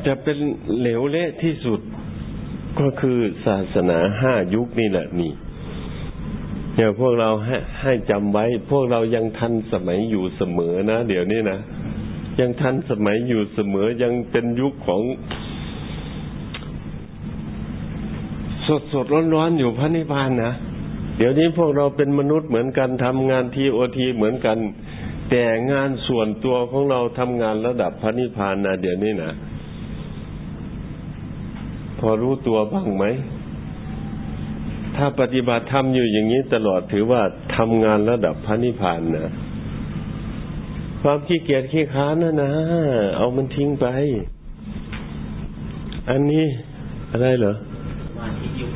จะเป็นเหลวเละที่สุดก็คือศาสนาห้ายุคนี่แหละนี่เนี่ยพวกเราให้ให้จำไว้ พวกเรายังทันสมัยอยู่เสมอนะเดี๋ยวนี้นะยังทันสมัยอยู่เสมอยังเป็นยุคของ สดสดร้อนร้อนอยู่พระนิพพานนะเดี๋ยวนี้พวกเราเป็นมนุษย์เหมือนกันทำงานทีโอทีเหมือนกัน แต่งานส่วนตัวของเราทำงานระดับพระนิพพานนะเดี๋ยวนี้นะ พอรู้ตัวบ้างไหม ถ้าปฏิบัติธรรมอยู่อย่างนี้ตลอดถือว่าทำงานระดับพระนิพพานนะความขี้เกียจขี้ค้านนะนะเอามันทิ้งไป อันนี้อะไรเหรอมาที่ยุค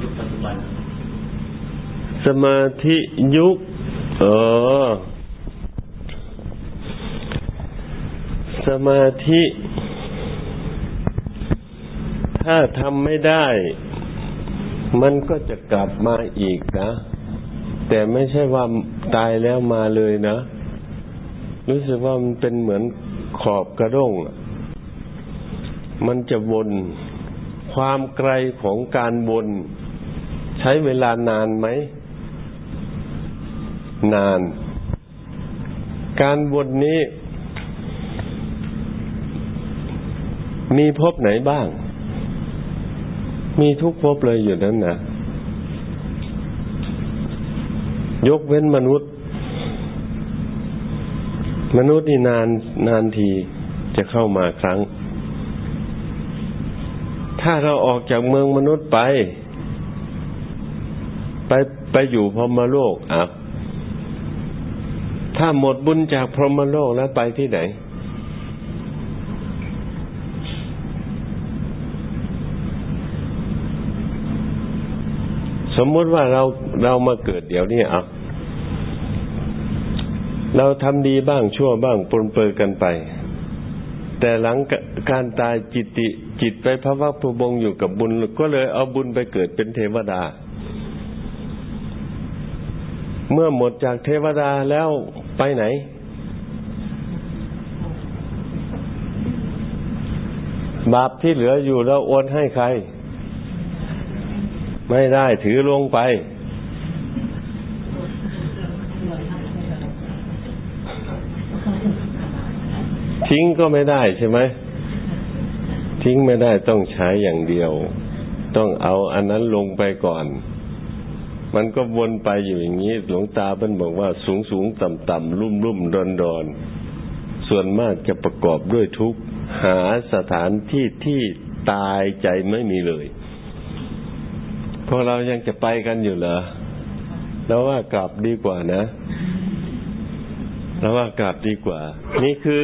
ยุคปัจจุบันสมาธิยุคเออสมาธิ ถ้าทำไม่ได้ มันก็จะกลับมาอีกนะ แต่ไม่ใช่ว่าตายแล้วมาเลยนะ รู้สึกว่ามันเป็นเหมือนขอบกระด้ง มันจะวน ความไกลของการวน ใช้เวลานานไหม นาน การวนนี้มีพบไหนบ้าง มีทุกภพเลยอยู่นั้นนะยกเว้นมนุษย์ มนุษย์นี่นานนานทีจะเข้ามาครั้ง ถ้าเราออกจากเมืองมนุษย์ไป ไปไปอยู่พรหมโลกอะถ้าหมดบุญจากพรหมโลกแล้วไปที่ไหน สมมติว่าเราเรามาเกิดเดี๋ยวนี้อะเราทำดีบ้างชั่วบ้างปนเปื้อกันไป แต่หลังการตายจิตติ จิตไปพระวักพบงอยู่กับบุญ ก็เลยเอาบุญไปเกิดเป็นเทวดา เมื่อหมดจากเทวดาแล้วไปไหน บาปที่เหลืออยู่เราโอนให้ใคร ไม่ได้ถือลงไป ทิ้งก็ไม่ได้ใช่ไหมทิ้งไม่ได้ต้องใช้อย่างเดียว ต้องเอาอันนั้นลงไปก่อน มันก็วนไปอยู่อย่างนี้ หลวงตาเพิ่นบอกว่าสูงสูงต่ำต่ำรุ่มรุ่มดอนดอนส่วนมากจะประกอบด้วยทุกหาสถานที่ที่ตายใจไม่มีเลย พวกเรายังจะไปกันอยู่เหรอแล้วว่ากลับดีกว่านะแล้วว่ากลับดีกว่า นี่คือ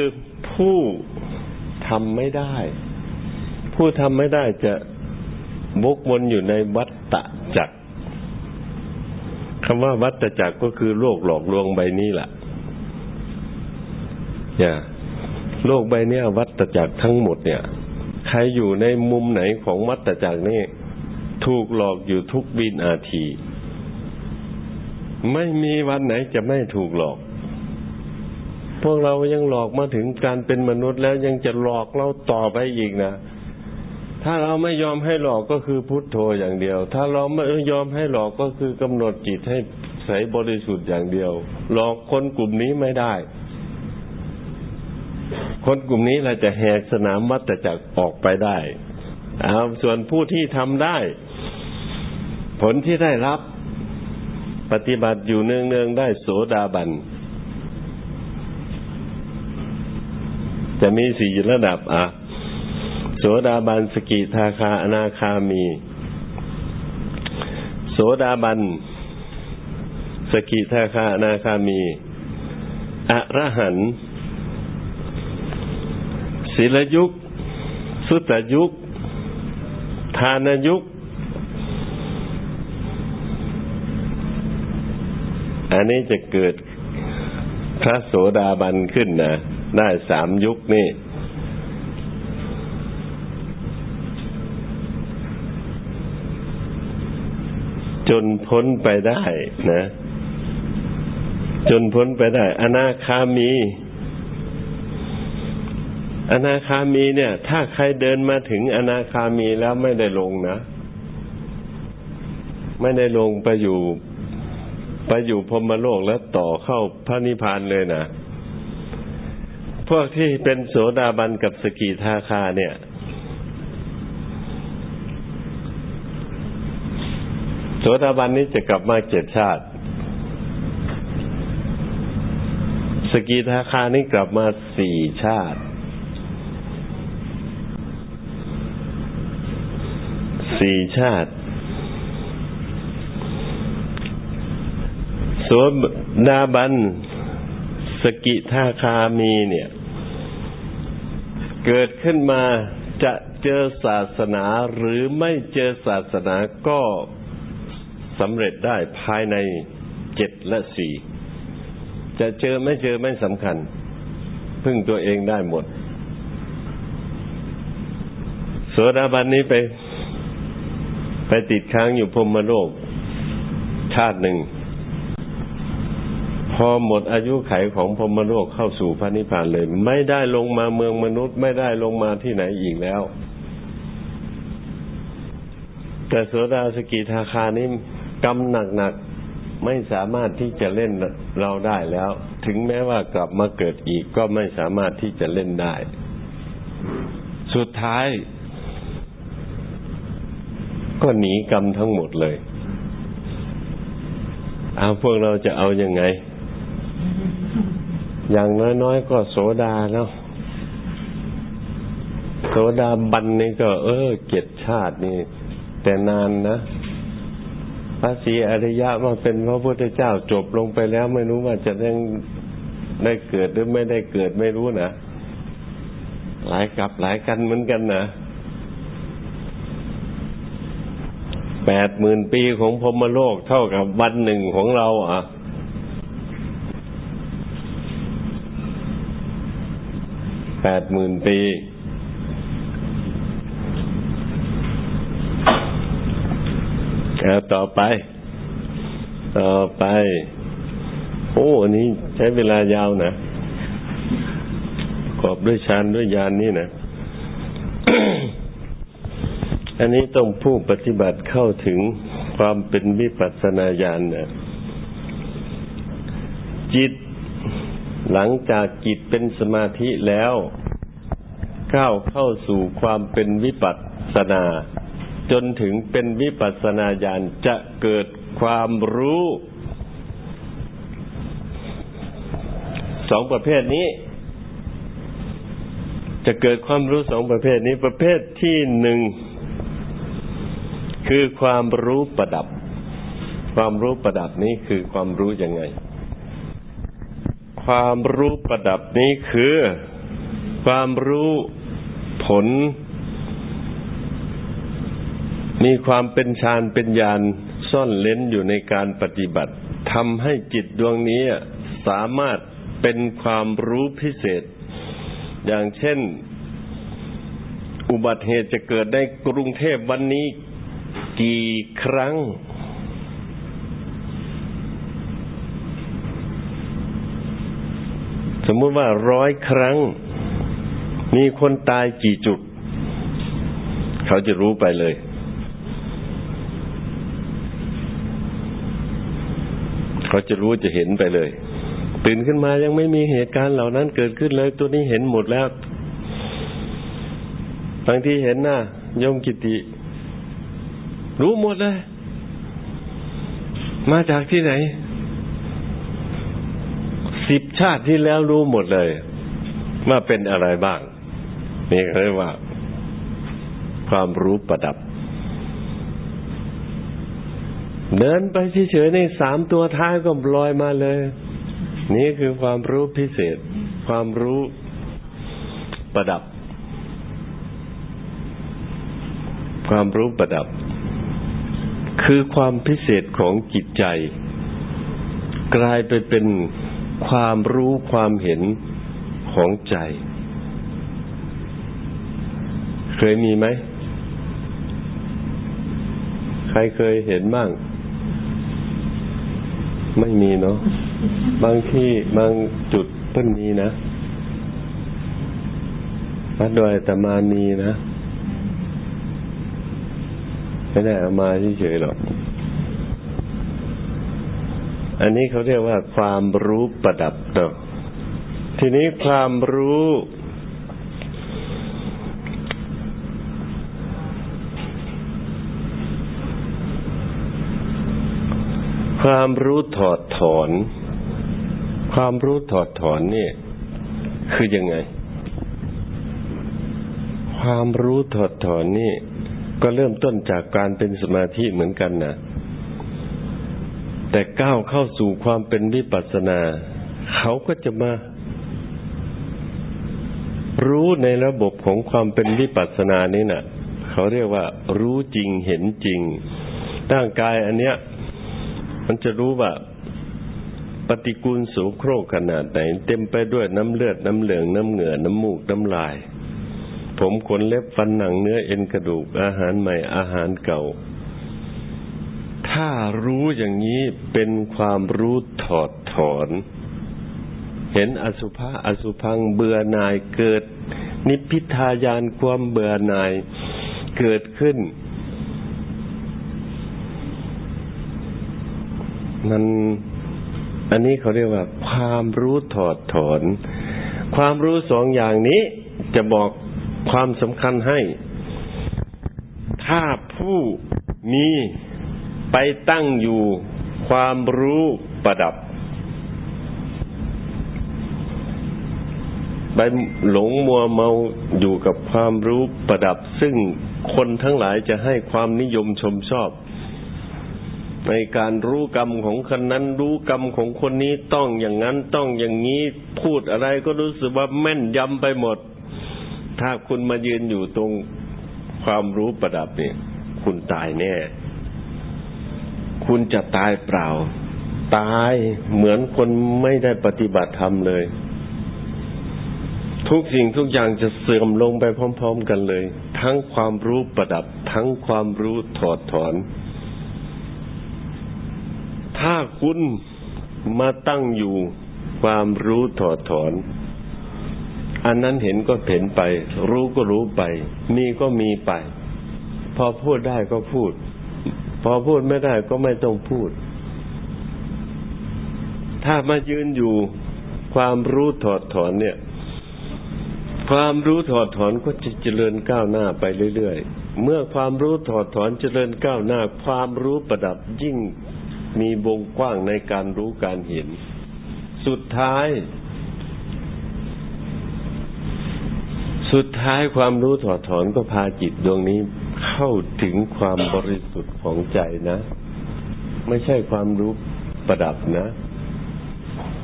ผู้ทำไม่ได้ ผู้ทำไม่ได้จะบกวนอยู่ในวัฏฏะจักรคำว่าวัฏจักรก็คือโลกหลอกลวงใบนี้แหละเนี่ยโลกใบนี้วัฏจักรทั้งหมดเนี่ย ใครอยู่ในมุมไหนของวัฏจักรนี่ ถูกหลอกอยู่ทุกวินาที ไม่มีวันไหนจะไม่ถูกหลอก พวกเรายังหลอกมาถึงการเป็นมนุษย์แล้วยังจะหลอกเราต่อไปอีกนะถ้าเราไม่ยอมให้หลอกก็คือพุทโธอย่างเดียว ถ้าเราไม่ยอมให้หลอกก็คือกำหนดจิตให้ใสบริสุทธิ์อย่างเดียว หลอกคนกลุ่มนี้ไม่ได้ คนกลุ่มนี้เราจะแหกสนามวัตจักรออกไปได้เอาส่วนผู้ที่ทำได้ ผลที่ได้รับ ปฏิบัติอยู่เนืองๆได้โสดาบัน จะมีสี่ระดับอะ โสดาบันสกิทาคาอนาคามี โสดาบัน สกิทาคาอนาคามีอระหันศิลยุกสุตยุกทานยุก อันนี้จะเกิดพระโสดาบันขึ้นนะได้สามยุคนี่จนพ้นไปได้นะ จนพ้นไปได้ อนาคามี อนาคามีเนี่ย ถ้าใครเดินมาถึงอนาคามีแล้วไม่ได้ลงนะ ไม่ได้ลงไปอยู่ ไปอยู่พรมโลกแล้วต่อเข้าพระนิพพานเลยนะพวกที่เป็นโสดาบันกับสกีทาคาเนี่ย โสดาบันนี้จะกลับมาเจ็ดชาติ สกีทาคานี่กลับมาสี่ชาติ สี่ชาติ โสดาบันสกิทาคามีเนี่ย เกิดขึ้นมาจะเจอศาสนาหรือไม่เจอศาสนาก็สำเร็จได้ภายในเจ็ดและสี่จะเจอไม่เจอไม่สำคัญ พึ่งตัวเองได้หมดโสดาบันนี้ไป ไปติดค้างอยู่พรมโลกชาติหนึ่ง อหมดอายุไขของพรมโลกเข้าสู่พระนิพพานเลย ไม่ได้ลงมาเมืองมนุษย์ ไม่ได้ลงมาที่ไหนอีกแล้ว แต่โสดาสกิทาคานี้กำหนักหนักไม่สามารถที่จะเล่นเราได้แล้ว ถึงแม้ว่ากลับมาเกิดอีกก็ไม่สามารถที่จะเล่นได้ สุดท้าย ก็หนีกรรมทั้งหมดเลยเอาพวกเราจะเอาอยัางไง อย่างน้อยๆก็โสดาแล้วโสดาบันนี่ก็ เออ เกียรติชาตินี่ แต่นานนะพระศรีอริยะมาเป็นพระพุทธเจ้าจบลงไปแล้ว ไม่รู้ว่าจะได้ได้เกิดหรือไม่ได้เกิดไม่รู้นะหลายกับหลายกันเหมือนกันนะแปดหมื่นปีของพมโลกเท่ากับวันหนึ่งของเรา อะ แปดหมื่นปีแล้วต่อไป ต่อไป โอ้อันนี้ใช้เวลายาวนะกอบด้วยฌานด้วยญานนี่นะ อันนี้ต้องผู้ปฏิบัติเข้าถึงความเป็นวิปัสสนาญาณนะจิต หลังจากจิตเป็นสมาธิแล้ว ก้าวเข้าสู่ความเป็นวิปัสสนา จนถึงเป็นวิปัสสนาญาณจะเกิดความรู้สองประเภทนี้ จะเกิดความรู้สองประเภทนี้ ประเภทที่หนึ่งคือความรู้ประดับ ความรู้ประดับนี้คือความรู้ยังไง ความรู้ประดับนี้คือ ความรู้ผล มีความเป็นฌานเป็นญาณซ่อนเล้นอยู่ในการปฏิบัติทำให้จิตดวงนี้สามารถเป็นความรู้พิเศษ อย่างเช่น อุบัติเหตุจะเกิดในกรุงเทพวันนี้กี่ครั้ง มมติว่าร้อยครั้ง มีคนตายกี่จุด เขาจะรู้ไปเลย เขาจะรู้จะเห็นไปเลย ตื่นขึ้นมายังไม่มีเหตุการณ์เหล่านั้นเกิดขึ้นเลย ตัวนี้เห็นหมดแล้วบางทีเห็นหน้ายมกิติ รู้หมดเลย มาจากที่ไหน สิบชาติที่แล้วรู้หมดเลย ว่าเป็นอะไรบ้าง นี่เรียกว่า ความรู้ประดับ เดินไปเฉยๆในสามตัวท้ายก็ลอยมาเลย นี่คือความรู้พิเศษ ความรู้ประดับ ความรู้ประดับ คือความพิเศษของจิตใจ กลายไปเป็น ความรู้ความเห็นของใจ เคยมีไหม ใครเคยเห็นบ้าง ไม่มีเนาะบางที่บางจุดเพิ่นมีนะวัดดอยแต่มามีนะ ไม่ได้เอามาเฉยๆหรอก อันนี้เขาเรียกว่าความรู้ประดับเนาะทีนี้ความรู้ความรู้ถอดถอน ความรู้ถอดถอนนี่คือยังไง ความรู้ถอดถอนนี่ ก็เริ่มต้นจากการเป็นสมาธิเหมือนกันนะ แต่ก้าวเข้าสู่ความเป็นวิปัสสนา เขาก็จะมา รู้ในระบบของความเป็นวิปัสสนานี่นะ่ะ เขาเรียกว่า รู้จริงเห็นจริง ร่างกายอันเนี้ย มันจะรู้ว่าปฏิกูลสูโครกขนาดไหน เต็มไปด้วยน้ำเลือดน้ำเหลืองน้ำเหงื่อน้ำมูกน้ำลาย ผมขนเล็บฟันหนังเนื้อเอ็นกระดูกอาหารใหม่อาหารเก่า ถ้ารู้อย่างนี้เป็นความรู้ถอดถอน เห็นอสุภะอสุพังเบื่อหน่ายเกิด นิพพิทายานความเบื่อหน่ายเกิดขึ้น มันอันนี้เขาเรียกว่า ความรู้ถอดถอน ความรู้สองอย่างนี้จะบอกความสำคัญให้ ถ้าผู้มี ไปตั้งอยู่ความรู้ประดับ ไปหลงมัวเมาอยู่กับความรู้ประดับ ซึ่งคนทั้งหลายจะให้ความนิยมชมชอบ ในการรู้กรรมของคนนั้น รู้กรรมของคนนี้ต้องอย่างนั้นต้องอย่างนี้พูดอะไรก็รู้สึกว่าแม่นยำไปหมด ถ้าคุณมายืนอยู่ตรงความรู้ประดับเนี่ย คุณตายแน่ คุณจะตายเปล่า ตายเหมือนคนไม่ได้ปฏิบัติธรรมเลย ทุกสิ่งทุกอย่างจะเสื่อมลงไปพร้อม ๆ กันเลย ทั้งความรู้ประดับ ทั้งความรู้ถอดถอน ถ้าคุณมาตั้งอยู่ความรู้ถอดถอน อันนั้นเห็นก็เห็นไป รู้ก็รู้ไป มีก็มีไป พอพูดได้ก็พูด พอพูดไม่ได้ก็ไม่ต้องพูด ถ้ามายืนอยู่ความรู้ถอดถอนเนี่ย ความรู้ถอดถอนก็จะเจริญก้าวหน้าไปเรื่อยๆ เมื่อความรู้ถอดถอนเจริญก้าวหน้า ความรู้ประดับยิ่งมีวงกว้างในการรู้การเห็น สุดท้าย สุดท้ายความรู้ถอดถอนก็พาจิตดวงนี้ เข้าถึงความบริสุทธิ์ของใจนะ ไม่ใช่ความรู้ประดับนะ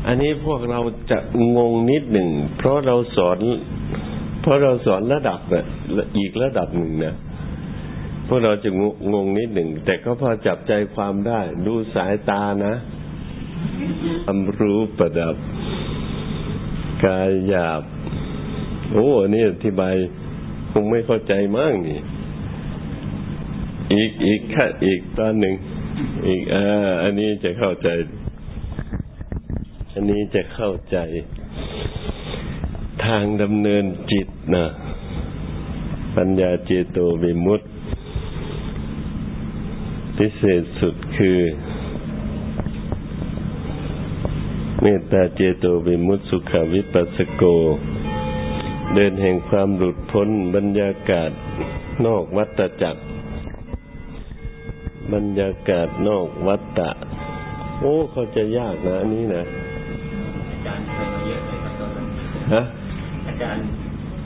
อันนี้พวกเราจะงงนิดหนึ่ง เพราะเราสอน เพราะเราสอนระดับนี่ยอีกระดับหนึ่งนะพวกเราจะงงนิดหนึ่ง แต่ก็พอจับใจความได้ ดูสายตานะทำรู้ประดับ กายหยาบ โอ้นี่อธิบายคงไม่เข้าใจมากนี่ อีกอีกแค่อีกตอนหนึ่งอีกอ่าอันนี้จะเข้าใจ อันนี้จะเข้าใจ ทางดำเนินจิตนะปัญญาเจโตวิมุตติพิเศษสุดคือ เมตตาเจโตวิมุตติสุขวิปัสสโก เดินแห่งความหลุดพ้นบรรยากาศนอกวัฏจักร บรรยากาศนอกวัฏฏะโอ้เขาจะยากนะอันนี้นะอาจารย์ใส่มาเยอะเลยครับตอนนั้นฮะอาจารย์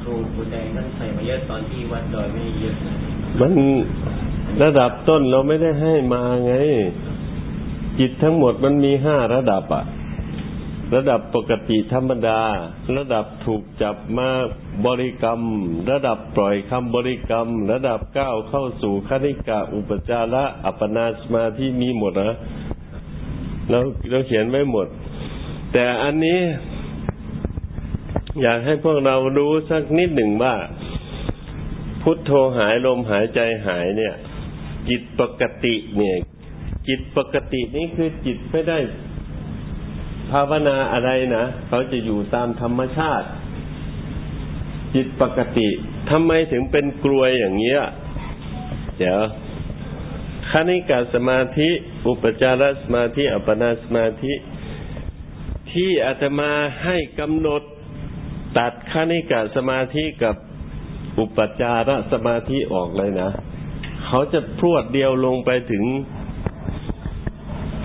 ครูครูแดงท่านใส่มาเยอะตอนที่วัดดอยไม่เยอะนะมันระดับต้นเราไม่ได้ให้มาไง จิตทั้งหมดมันมีห้าระดับอะ ระดับปกติธรรมดา ระดับถูกจับมาบริกรรม ระดับปล่อยคำบริกรรม ระดับก้าวเข้าสู่คณิกะอุปจาระอัปปนาสมาธิมีหมดนะเราเราเขียนไว้หมด แต่อันนี้ อยากให้พวกเรารู้สักนิดหนึ่งว่า พุทโธหายลมหายใจหายเนี่ย จิตปกติเนี่ย จิตปกตินี้คือจิตไม่ได้ ภาวนาอะไรนะเขาจะอยู่ตามธรรมชาติ จิตปกติทำไมถึงเป็นกลวยอย่างเงี้ย เดี๋ยวคณิกาสมาธิ อุปจารสมาธิ อัปปนาสมาธิ ที่อาตมาให้กำหนดตัดคณิกาสมาธิกับอุปจารสมาธิออกเลยนะ เขาจะพรวดเดียวลงไปถึง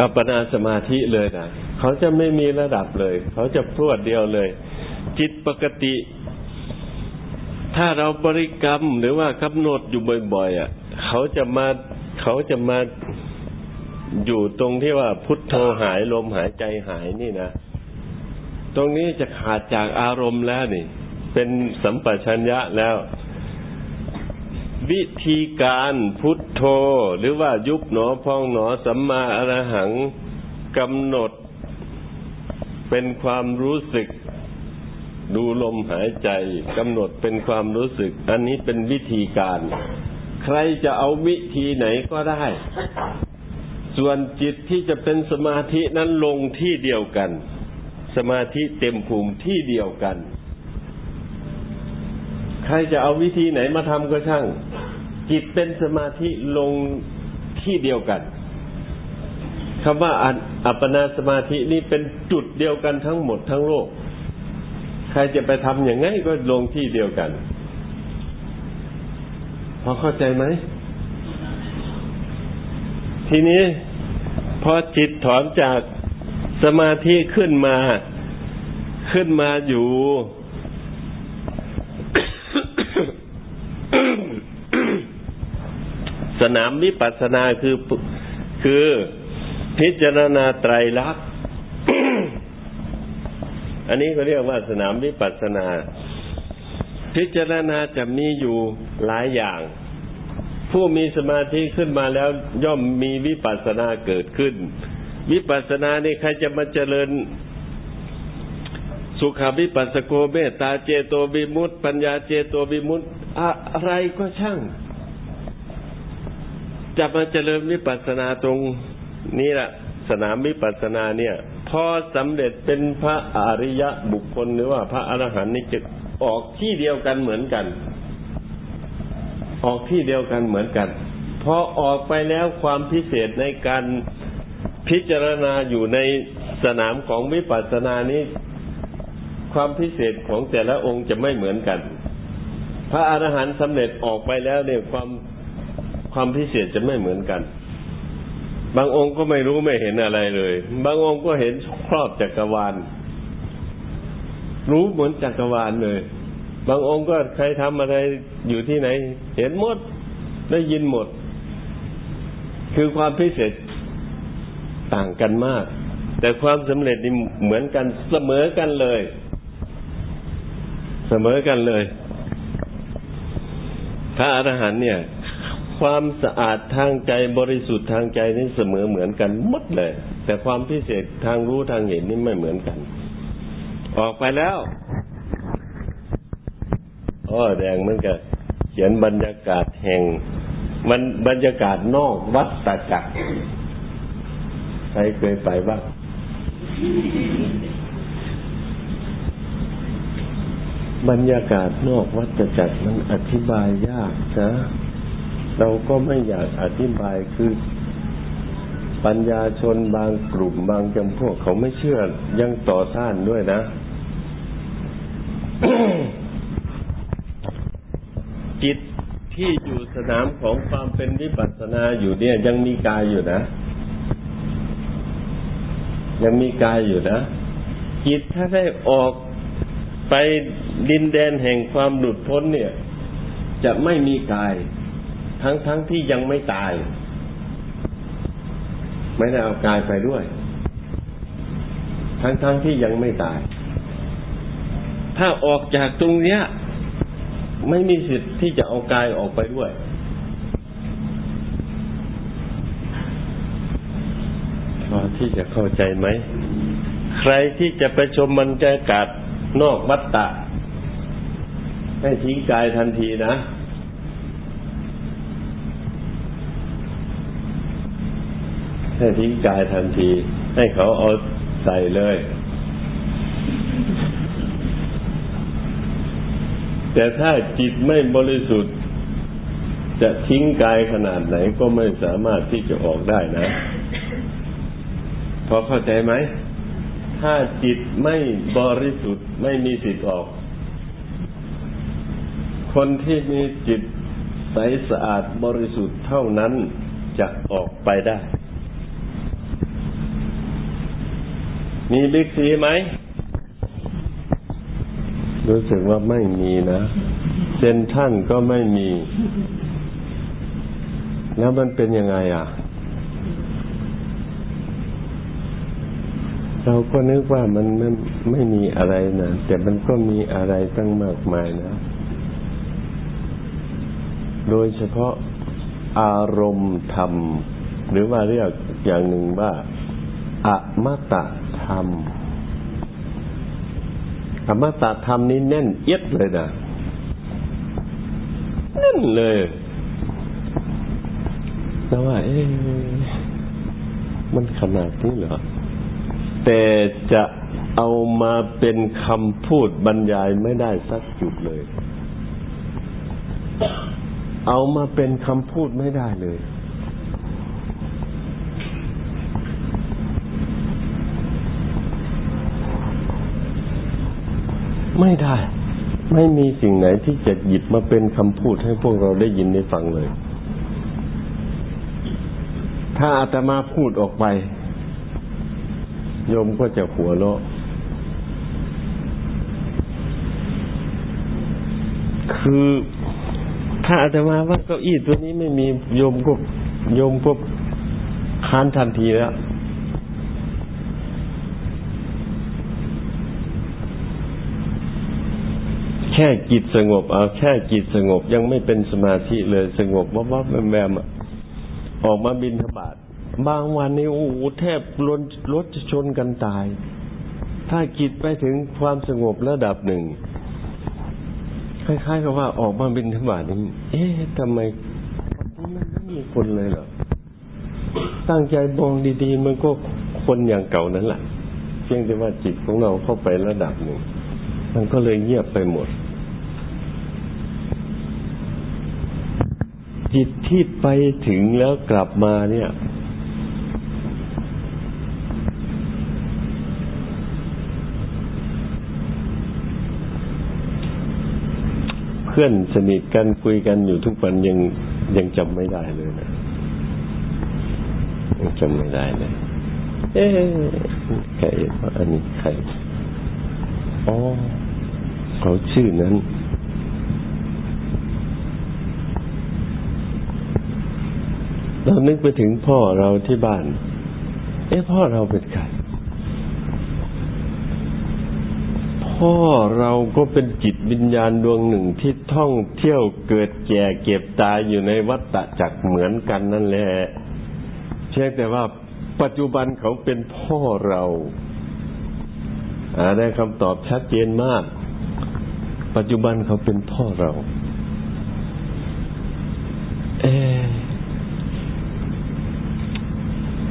อัปปนาสมาธิเลยนะ เขาจะไม่มีระดับเลย เขาจะพรวดเดียวเลย จิตปกติ ถ้าเราบริกรรมหรือว่ากำหนดอยู่บ่อยๆอะ เขาจะมาเขาจะมาอยู่ตรงที่ว่าพุทโธหายลมหายใจหายนี่นะ ตรงนี้จะขาดจากอารมณ์แล้วนี่ เป็นสัมปชัญญะแล้ว วิธีการพุทโธ หรือว่ายุบหนอพองหนอสัมมาอรหังกำหนด เป็นความรู้สึก ดูลมหายใจกำหนดเป็นความรู้สึก อันนี้เป็นวิธีการ ใครจะเอาวิธีไหนก็ได้ ส่วนจิตที่จะเป็นสมาธินั้นลงที่เดียวกัน สมาธิเต็มภูมิที่เดียวกัน ใครจะเอาวิธีไหนมาทำก็ช่าง จิตเป็นสมาธิลงที่เดียวกัน คำว่าอัปปนาสมาธินี่เป็นจุดเดียวกันทั้งหมดทั้งโลก ใครจะไปทำอย่างไงก็ลงที่เดียวกัน พอเข้าใจไหม ทีนี้พอจิตถอนจากสมาธิขึ้นมาขึ้นมาอยู่ สนามวิปัสสนาคือคือ พิจารณาไตรลักษณ์อันนี้เขาเรียกว่าสนามวิปัสสนา พิจารณาจะมีอยู่หลายอย่าง ผู้มีสมาธิขึ้นมาแล้วย่อมมีวิปัสสนาเกิดขึ้น วิปัสสนานี่ใครจะมาเจริญ สุขาวิปัสสโกเมตตาเจโตวิมุตติปัญญาเจโตวิมุตติอะไรก็ช่าง จะมาเจริญวิปัสสนาตรง นี่แหละสนามวิปัสสนาเนี่ย พอสำเร็จเป็นพระอริยะบุคคลหรือว่าพระอรหันต์นี่จะออกที่เดียวกันเหมือนกัน ออกที่เดียวกันเหมือนกันพอออกไปแล้วความพิเศษในการพิจารณาอยู่ในสนามของวิปัสสนานี้ ความพิเศษของแต่ละองค์จะไม่เหมือนกัน พระอรหันต์สำเร็จออกไปแล้วเนี่ยความความพิเศษจะไม่เหมือนกัน บางองค์ก็ไม่รู้ไม่เห็นอะไรเลย บางองค์ก็เห็นครอบจักรวาล รู้เหมือนจักรวาลเลย บางองค์ก็ใครทำอะไรอยู่ที่ไหน เห็นหมด ได้ยินหมด คือความพิเศษต่างกันมาก แต่ความสำเร็จนี่เหมือนกันเสมอกันเลย เสมอกันเลยพระอรหันต์เนี่ย ความสะอาดทางใจบริสุทธิ์ทางใจนี่เสมอเหมือนกันหมดเลย แต่ความพิเศษทางรู้ทางเห็นนี่ไม่เหมือนกัน ออกไปแล้วอ้อแดงเหมือนกันเขียนบรรยากาศแห่ง มันบรรยากาศนอกวัดตะกักใครเคยไปบ้างบรรยากาศนอกวัฏจักรมันอธิบายยากนะ เราก็ไม่อยากอธิบายคือ ปัญญาชนบางกลุ่มบางจำพวกเขาไม่เชื่อยังต่อต้านด้วยนะ จิตที่อยู่สนามของความเป็นวิปัสสนาอยู่เนี่ย ยังมีกายอยู่นะ ยังมีกายอยู่นะจิตถ้าได้ออกไปดินแดนแห่งความหลุดพ้นเนี่ย จะไม่มีกาย ทั้งทั้งที่ยังไม่ตาย ไม่ได้เอากายไปด้วย ทั้งทั้งที่ยังไม่ตาย ถ้าออกจากตรงเนี้ย ไม่มีสิทธิ์ที่จะเอากายออกไปด้วยพอที่จะเข้าใจไหม ใครที่จะไปชมบรรยากาศนอกวัฏฏะให้ทิ้งกายทันทีนะ ให้ทิ้งกายทันที ให้เขาเอาใส่เลย แต่ถ้าจิตไม่บริสุทธิ์ จะทิ้งกายขนาดไหนก็ไม่สามารถที่จะออกได้นะ พอเข้าใจไหม ถ้าจิตไม่บริสุทธิ์ไม่มีสิทธิ์ออก คนที่มีจิตใสสะอาดบริสุทธิ์เท่านั้นจะออกไปได้ มีบิ๊กซีไหม รู้สึกว่าไม่มีนะเซนท่านก็ไม่มี แล้วมันเป็นยังไงอะ เราก็นึกว่ามันไม่ไม่มีอะไรนะแต่มันก็มีอะไรตั้งมากมายนะ โดยเฉพาะอารมณ์ธรรม หรือว่าเรียกอย่างหนึ่งว่า อมตะ ธรรมอมตะธรรมนี้แน่นเอียดเลยนะแน่นเลยแต่ว่าเอ๊ะมันขนาดนี้เหรอ แต่จะเอามาเป็นคำพูดบรรยายไม่ได้สักจุดเลย เอามาเป็นคำพูดไม่ได้เลย ไม่ได้ ไม่มีสิ่งไหนที่จะหยิบมาเป็นคำพูดให้พวกเราได้ยินได้ฟังเลย ถ้าอาตมาพูดออกไป โยมก็จะหัวเราะคือถ้าอาตมาว่าเก้าอี้ตัวนี้ไม่มีโยมก็โยมก็ค้านทันทีแล้ว แค่จิตสงบ เอาแค่จิตสงบยังไม่เป็นสมาธิเลยสงบวับวับแวมแวมออกมาบินทบาทบางวันนี้โอ้โหแทบรถรถจะชนกันตาย ถ้าจิตไปถึงความสงบระดับหนึ่งคล้ายๆกับว่าออกมาบินทบาทนี้เอ๊ะทำไมวันนี้มันไม่มีคนเลยเหรอตั้งใจมองดีๆ มันก็คนอย่างเก่านั่นแหละเพียงแต่ว่าจิตของเราเข้าไประดับหนึ่ง มันก็เลยเงียบไปหมด จิตที่ไปถึงแล้วกลับมาเนี่ย เพื่อนสนิทกันคุยกันอยู่ทุกวันยังยังจำไม่ได้เลยนะยังจำไม่ได้เลย เอ๊ะใครอันนี้ใครอ๋อเขาชื่อนั้น เรานึกไปถึงพ่อเราที่บ้าน เอ๊ะพ่อเราเป็นใครพ่อเราก็เป็นจิตวิญญาณดวงหนึ่งที่ท่องเที่ยวเกิดแก่เก็บตายอยู่ในวัฏฏะจักรเหมือนกันนั่นแหละเพียงแต่ว่าปัจจุบันเขาเป็นพ่อเราอาได้คำตอบชัดเจนมาก ปัจจุบันเขาเป็นพ่อเรา เอ๊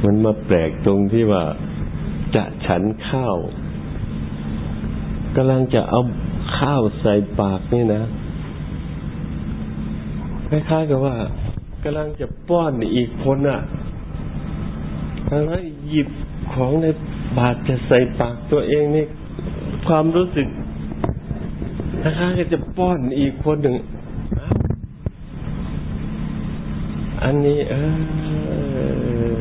มันมาแปลกตรงที่ว่าจะฉันข้าวกำลังจะเอาข้าวใส่ปากนี่นะคล้ายๆกับว่ากำลังจะป้อนอีกคนอะแล้วหยิบของในบาตรจะใส่ปากตัวเองนี่ความรู้สึกคล้ายๆกับจะป้อนอีกคนหนึ่ง อันนี้ เออ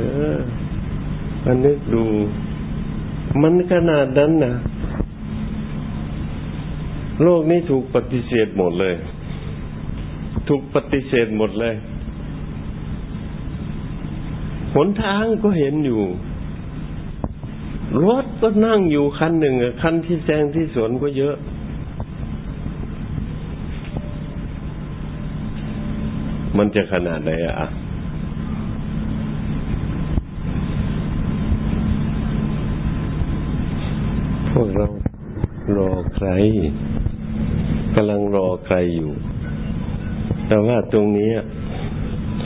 มันนึกดู มันขนาดนั้นนะโลกนี้ถูกปฏิเสธหมดเลย ถูกปฏิเสธหมดเลย หนทางก็เห็นอยู่ รถก็นั่งอยู่คันหนึ่งคันที่แซงที่สวนก็เยอะมันจะขนาดไหนอะ พวกเรารอใครกำลังรอใครอยู่ แต่ว่าตรงนี้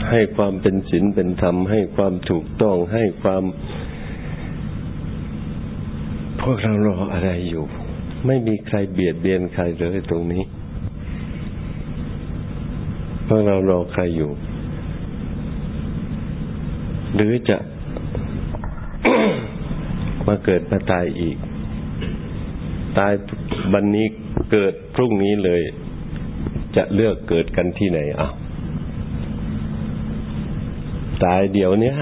ให้ความเป็นศีลเป็นธรรม ให้ความถูกต้องให้ความ พวกเรารออะไรอยู่ ไม่มีใครเบียดเบียนใครเลยตรงนี้ พวกเรารอใครอยู่ หรือจะมาเกิดมาตายอีก ตายบันนี้เกิดพรุ่งนี้เลย จะเลือกเกิดกันที่ไหนอะตายเดี๋ยวนี้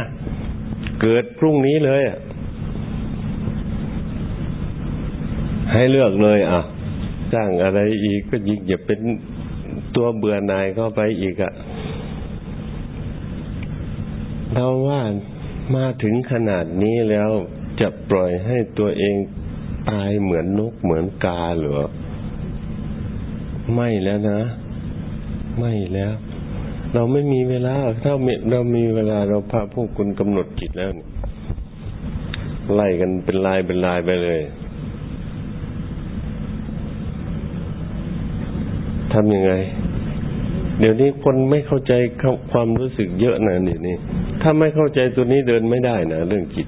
เกิดพรุ่งนี้เลยให้เลือกเลย อะจ้างอะไรอีกก็ยิ่งอย่าเป็นตัวเบื่อนายเข้าไปอีกอะเราว่ามาถึงขนาดนี้แล้วจะปล่อยให้ตัวเอง ตายเหมือนนกเหมือนกาเหรอ ไม่แล้วนะ ไม่แล้ว เราไม่มีเวลา ถ้าเรามีเวลาเราพาพวกคุณกำหนดจิตแล้วไล่กันเป็นลายเป็นลายไปเลยทำยังไง เดี๋ยวนี้คนไม่เข้าใจความรู้สึกเยอะนะนี่นี่ถ้าไม่เข้าใจตัวนี้เดินไม่ได้นะเรื่องจิต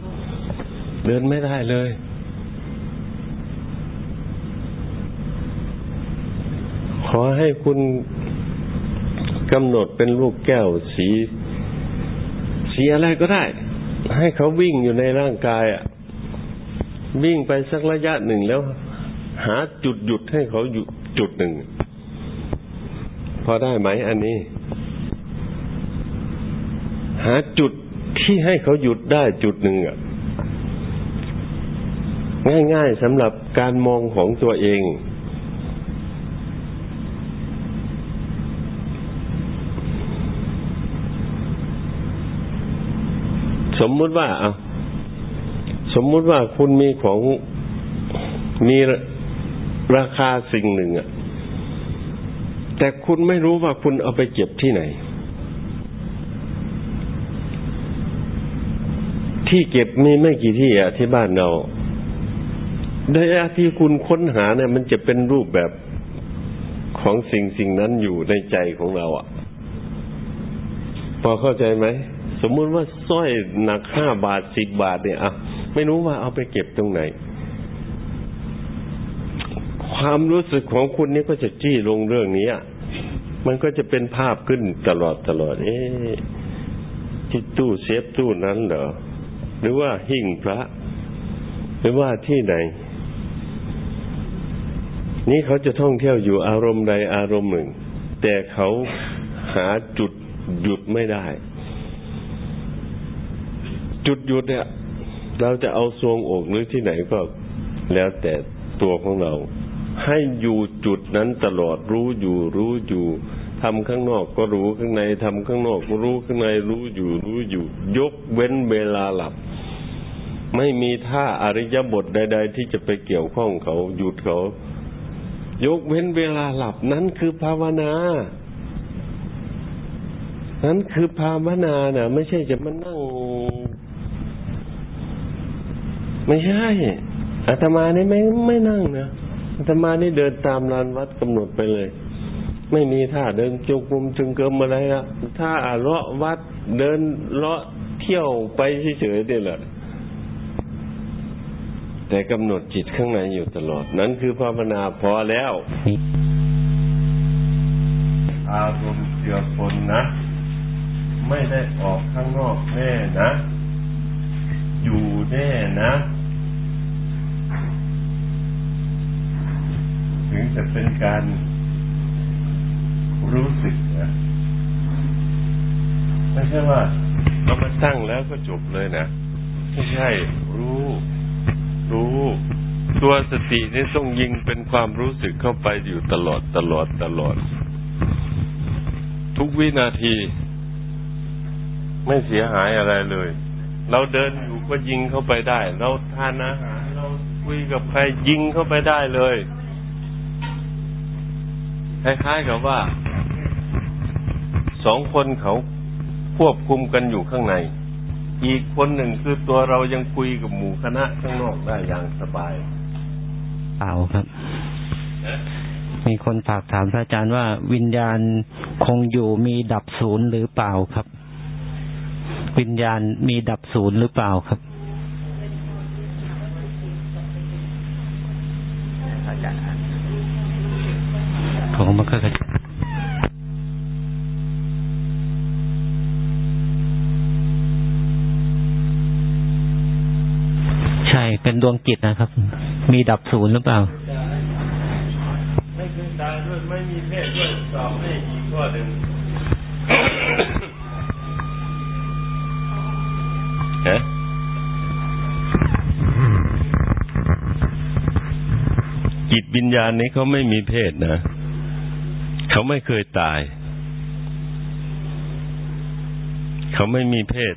เดินไม่ได้เลยขอ ให้คุณกำหนดเป็นลูกแก้วสี สีอะไรก็ได้ ให้เขาวิ่งอยู่ในร่างกายอะ วิ่งไปสักระยะหนึ่งแล้ว หาจุดหยุดให้เขาหยุดจุดหนึ่ง พอได้ไหมอันนี้ หาจุดที่ให้เขาหยุดได้จุดหนึ่งอะ ง่ายๆสำหรับการมองของตัวเอง สมมุติว่าเอาสมมุติว่าคุณมีของมีราคาสิ่งหนึ่งอะแต่คุณไม่รู้ว่าคุณเอาไปเก็บที่ไหน ที่เก็บมีไม่กี่ที่อะที่บ้านเราในอาที่คุณค้นหาเนี่ยมันจะเป็นรูปแบบของสิ่งสิ่งนั้นอยู่ในใจของเราอะพอเข้าใจไหม สมมุติว่าสร้อยหนักห้าบาทสิบบาทเนี่ยอะไม่รู้ว่าเอาไปเก็บตรงไหน ความรู้สึกของคุณนี่ก็จะจี้ลงเรื่องนี้มันก็จะเป็นภาพขึ้นตลอดตลอด เอ๊ที่ตู้เซฟตู้นั้นเหรอหรือว่าหิ้งพระ หรือว่าที่ไหน นี่เขาจะท่องเที่ยวอยู่อารมณ์ใดอารมณ์หนึ่ง แต่เขาหาจุดหยุดไม่ได้ จุดหยุดเนี่ย เราจะเอาทรวงอกหรือที่ไหนก็แล้วแต่ตัวของเรา ให้อยู่จุดนั้นตลอดรู้อยู่รู้อยู่ทำข้างนอกก็รู้ข้างในทำข้างนอกก็รู้ข้างในรู้อยู่รู้อยู่ ยกเว้นเวลาหลับ ไม่มีท่าอริยบทใด ๆ ที่จะไปเกี่ยวข้องเขาหยุดเขา ยกเว้นเวลาหลับนั้นคือภาวนา นั้นคือภาวนาน่ะไม่ใช่จะมานั่ง ไม่ใช่อาตมานี่ไม่ไม่นั่งนะอาตมานี่เดินตามลานวัดกำหนดไปเลย ไม่มีท่าเดินจงกรมจึงเกิมอะไรอะถ้าเลาะวัดเดินเลาะเที่ยวไปเฉยๆนี่แหละแต่กำหนดจิตข้างในอยู่ตลอด นั้นคือภาวนาพอแล้วอารมณ์เจือปนนะ ไม่ได้ออกข้างนอกแน่นะ อยู่แน่นะ ถึงจะเป็นการรู้สึกนะไม่ใช่ว่าเรามาตั้งแล้วก็จบเลยนะ ไม่ใช่ รู้ รู้ ตัวสตินี่ต้องยิงเป็นความรู้สึกเข้าไปอยู่ตลอดตลอดตลอด ทุกวินาที ไม่เสียหายอะไรเลย เราเดินอยู่ก็ยิงเข้าไปได้ เราทานอาหารเราคุยกับใครยิงเข้าไปได้เลยคล้ายๆกับว่าสองคนเขาควบคุมกันอยู่ข้างใน อีกคนหนึ่งคือตัวเรายังคุยกับหมู่คณะข้างนอกได้อย่างสบายเปล่าครับ มีคนฝากถามพระอาจารย์ว่าวิญญาณคงอยู่มีดับศูนย์หรือเปล่าครับ วิญญาณมีดับศูนย์หรือเปล่าครับของมันก็ใช่เป็นดวงจิตนะครับ มีดับศูนย์หรือเปล่า ไม่เคยตายด้วยไม่มีเพศด้วยตอบให้อีกข้อหนึ่ง วิญญาณนี้เขาไม่มีเพศนะ เขาไม่เคยตาย เขาไม่มีเพศ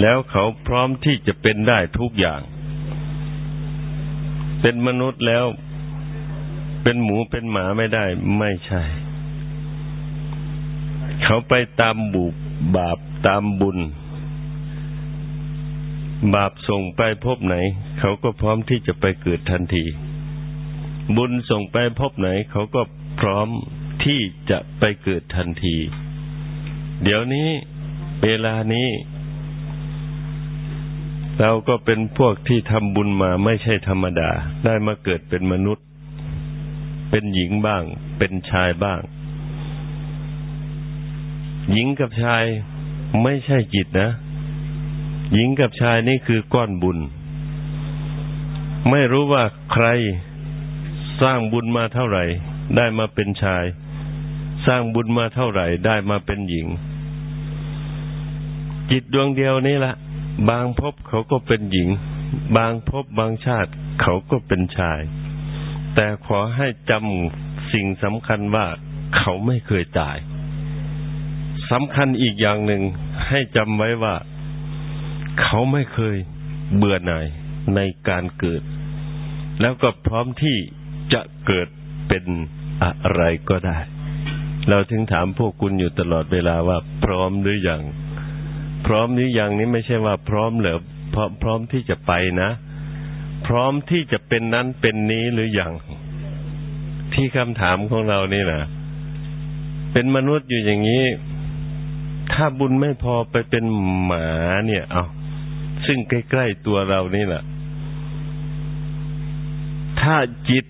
แล้วเขาพร้อมที่จะเป็นได้ทุกอย่าง เป็นมนุษย์แล้ว เป็นหมูเป็นหมาไม่ได้ ไม่ใช่ เขาไปตามบุบาปตามบุญ บาปส่งไปพบไหน เขาก็พร้อมที่จะไปเกิดทันที บุญส่งไปพบไหน เขาก็พร้อมที่จะไปเกิดทันที เดี๋ยวนี้เวลานี้ เราก็เป็นพวกที่ทำบุญมาไม่ใช่ธรรมดา ได้มาเกิดเป็นมนุษย์ เป็นหญิงบ้าง เป็นชายบ้าง หญิงกับชายไม่ใช่จิตนะ หญิงกับชายนี่คือก้อนบุญ ไม่รู้ว่าใคร สร้างบุญมาเท่าไหร่ ได้มาเป็นชาย สร้างบุญมาเท่าไหร่ ได้มาเป็นหญิง จิตดวงเดียวนี่ละบางภพเขาก็เป็นหญิง บางภพบางชาติเขาก็เป็นชาย แต่ขอให้จำสิ่งสำคัญว่าเขาไม่เคยตายสำคัญอีกอย่างหนึ่งให้จำไว้ว่า เขาไม่เคยเบื่อหน่ายในการเกิด แล้วก็พร้อมที่ จะเกิดเป็นอะไรก็ได้ เราถึงถามพวกคุณอยู่ตลอดเวลาว่า พร้อมหรืออยัง พร้อมหรือยังนี้ไม่ใช่ว่าพร้อมเหรือพร้อมพร้อมที่จะไปนะ พร้อมที่จะเป็นนั้นเป็นนี้หรืออยังที่คำถามของเรานี่นะเป็นมนุษย์อยู่อย่างนี้ ถ้าบุญไม่พอไปเป็นหมาเนี่ย เอาซึ่งใกล้ ๆ ตัวเรานี่แหละถ้าจิต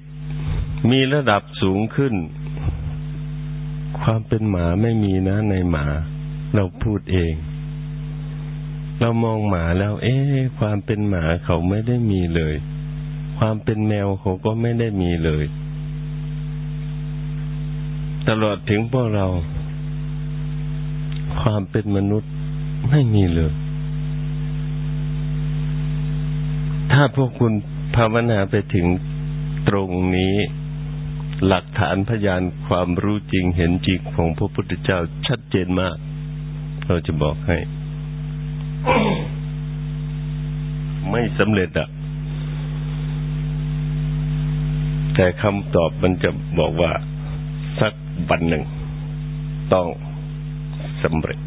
มีระดับสูงขึ้น ความเป็นหมาไม่มีนะในหมา เราพูดเอง เรามองหมาแล้ว เอ๊ะความเป็นหมาเขาไม่ได้มีเลย ความเป็นแมวเขาก็ไม่ได้มีเลย ตลอดถึงพวกเรา ความเป็นมนุษย์ไม่มีเลย ถ้าพวกคุณภาวนาไปถึงตรงนี้ หลักฐานพยานความรู้จริงเห็นจริงของพระพุทธเจ้าชัดเจนมาก เราจะบอกให้ ไม่สำเร็จอะแต่คำตอบมันจะบอกว่า สักวันหนึ่ง ต้องสำเร็จ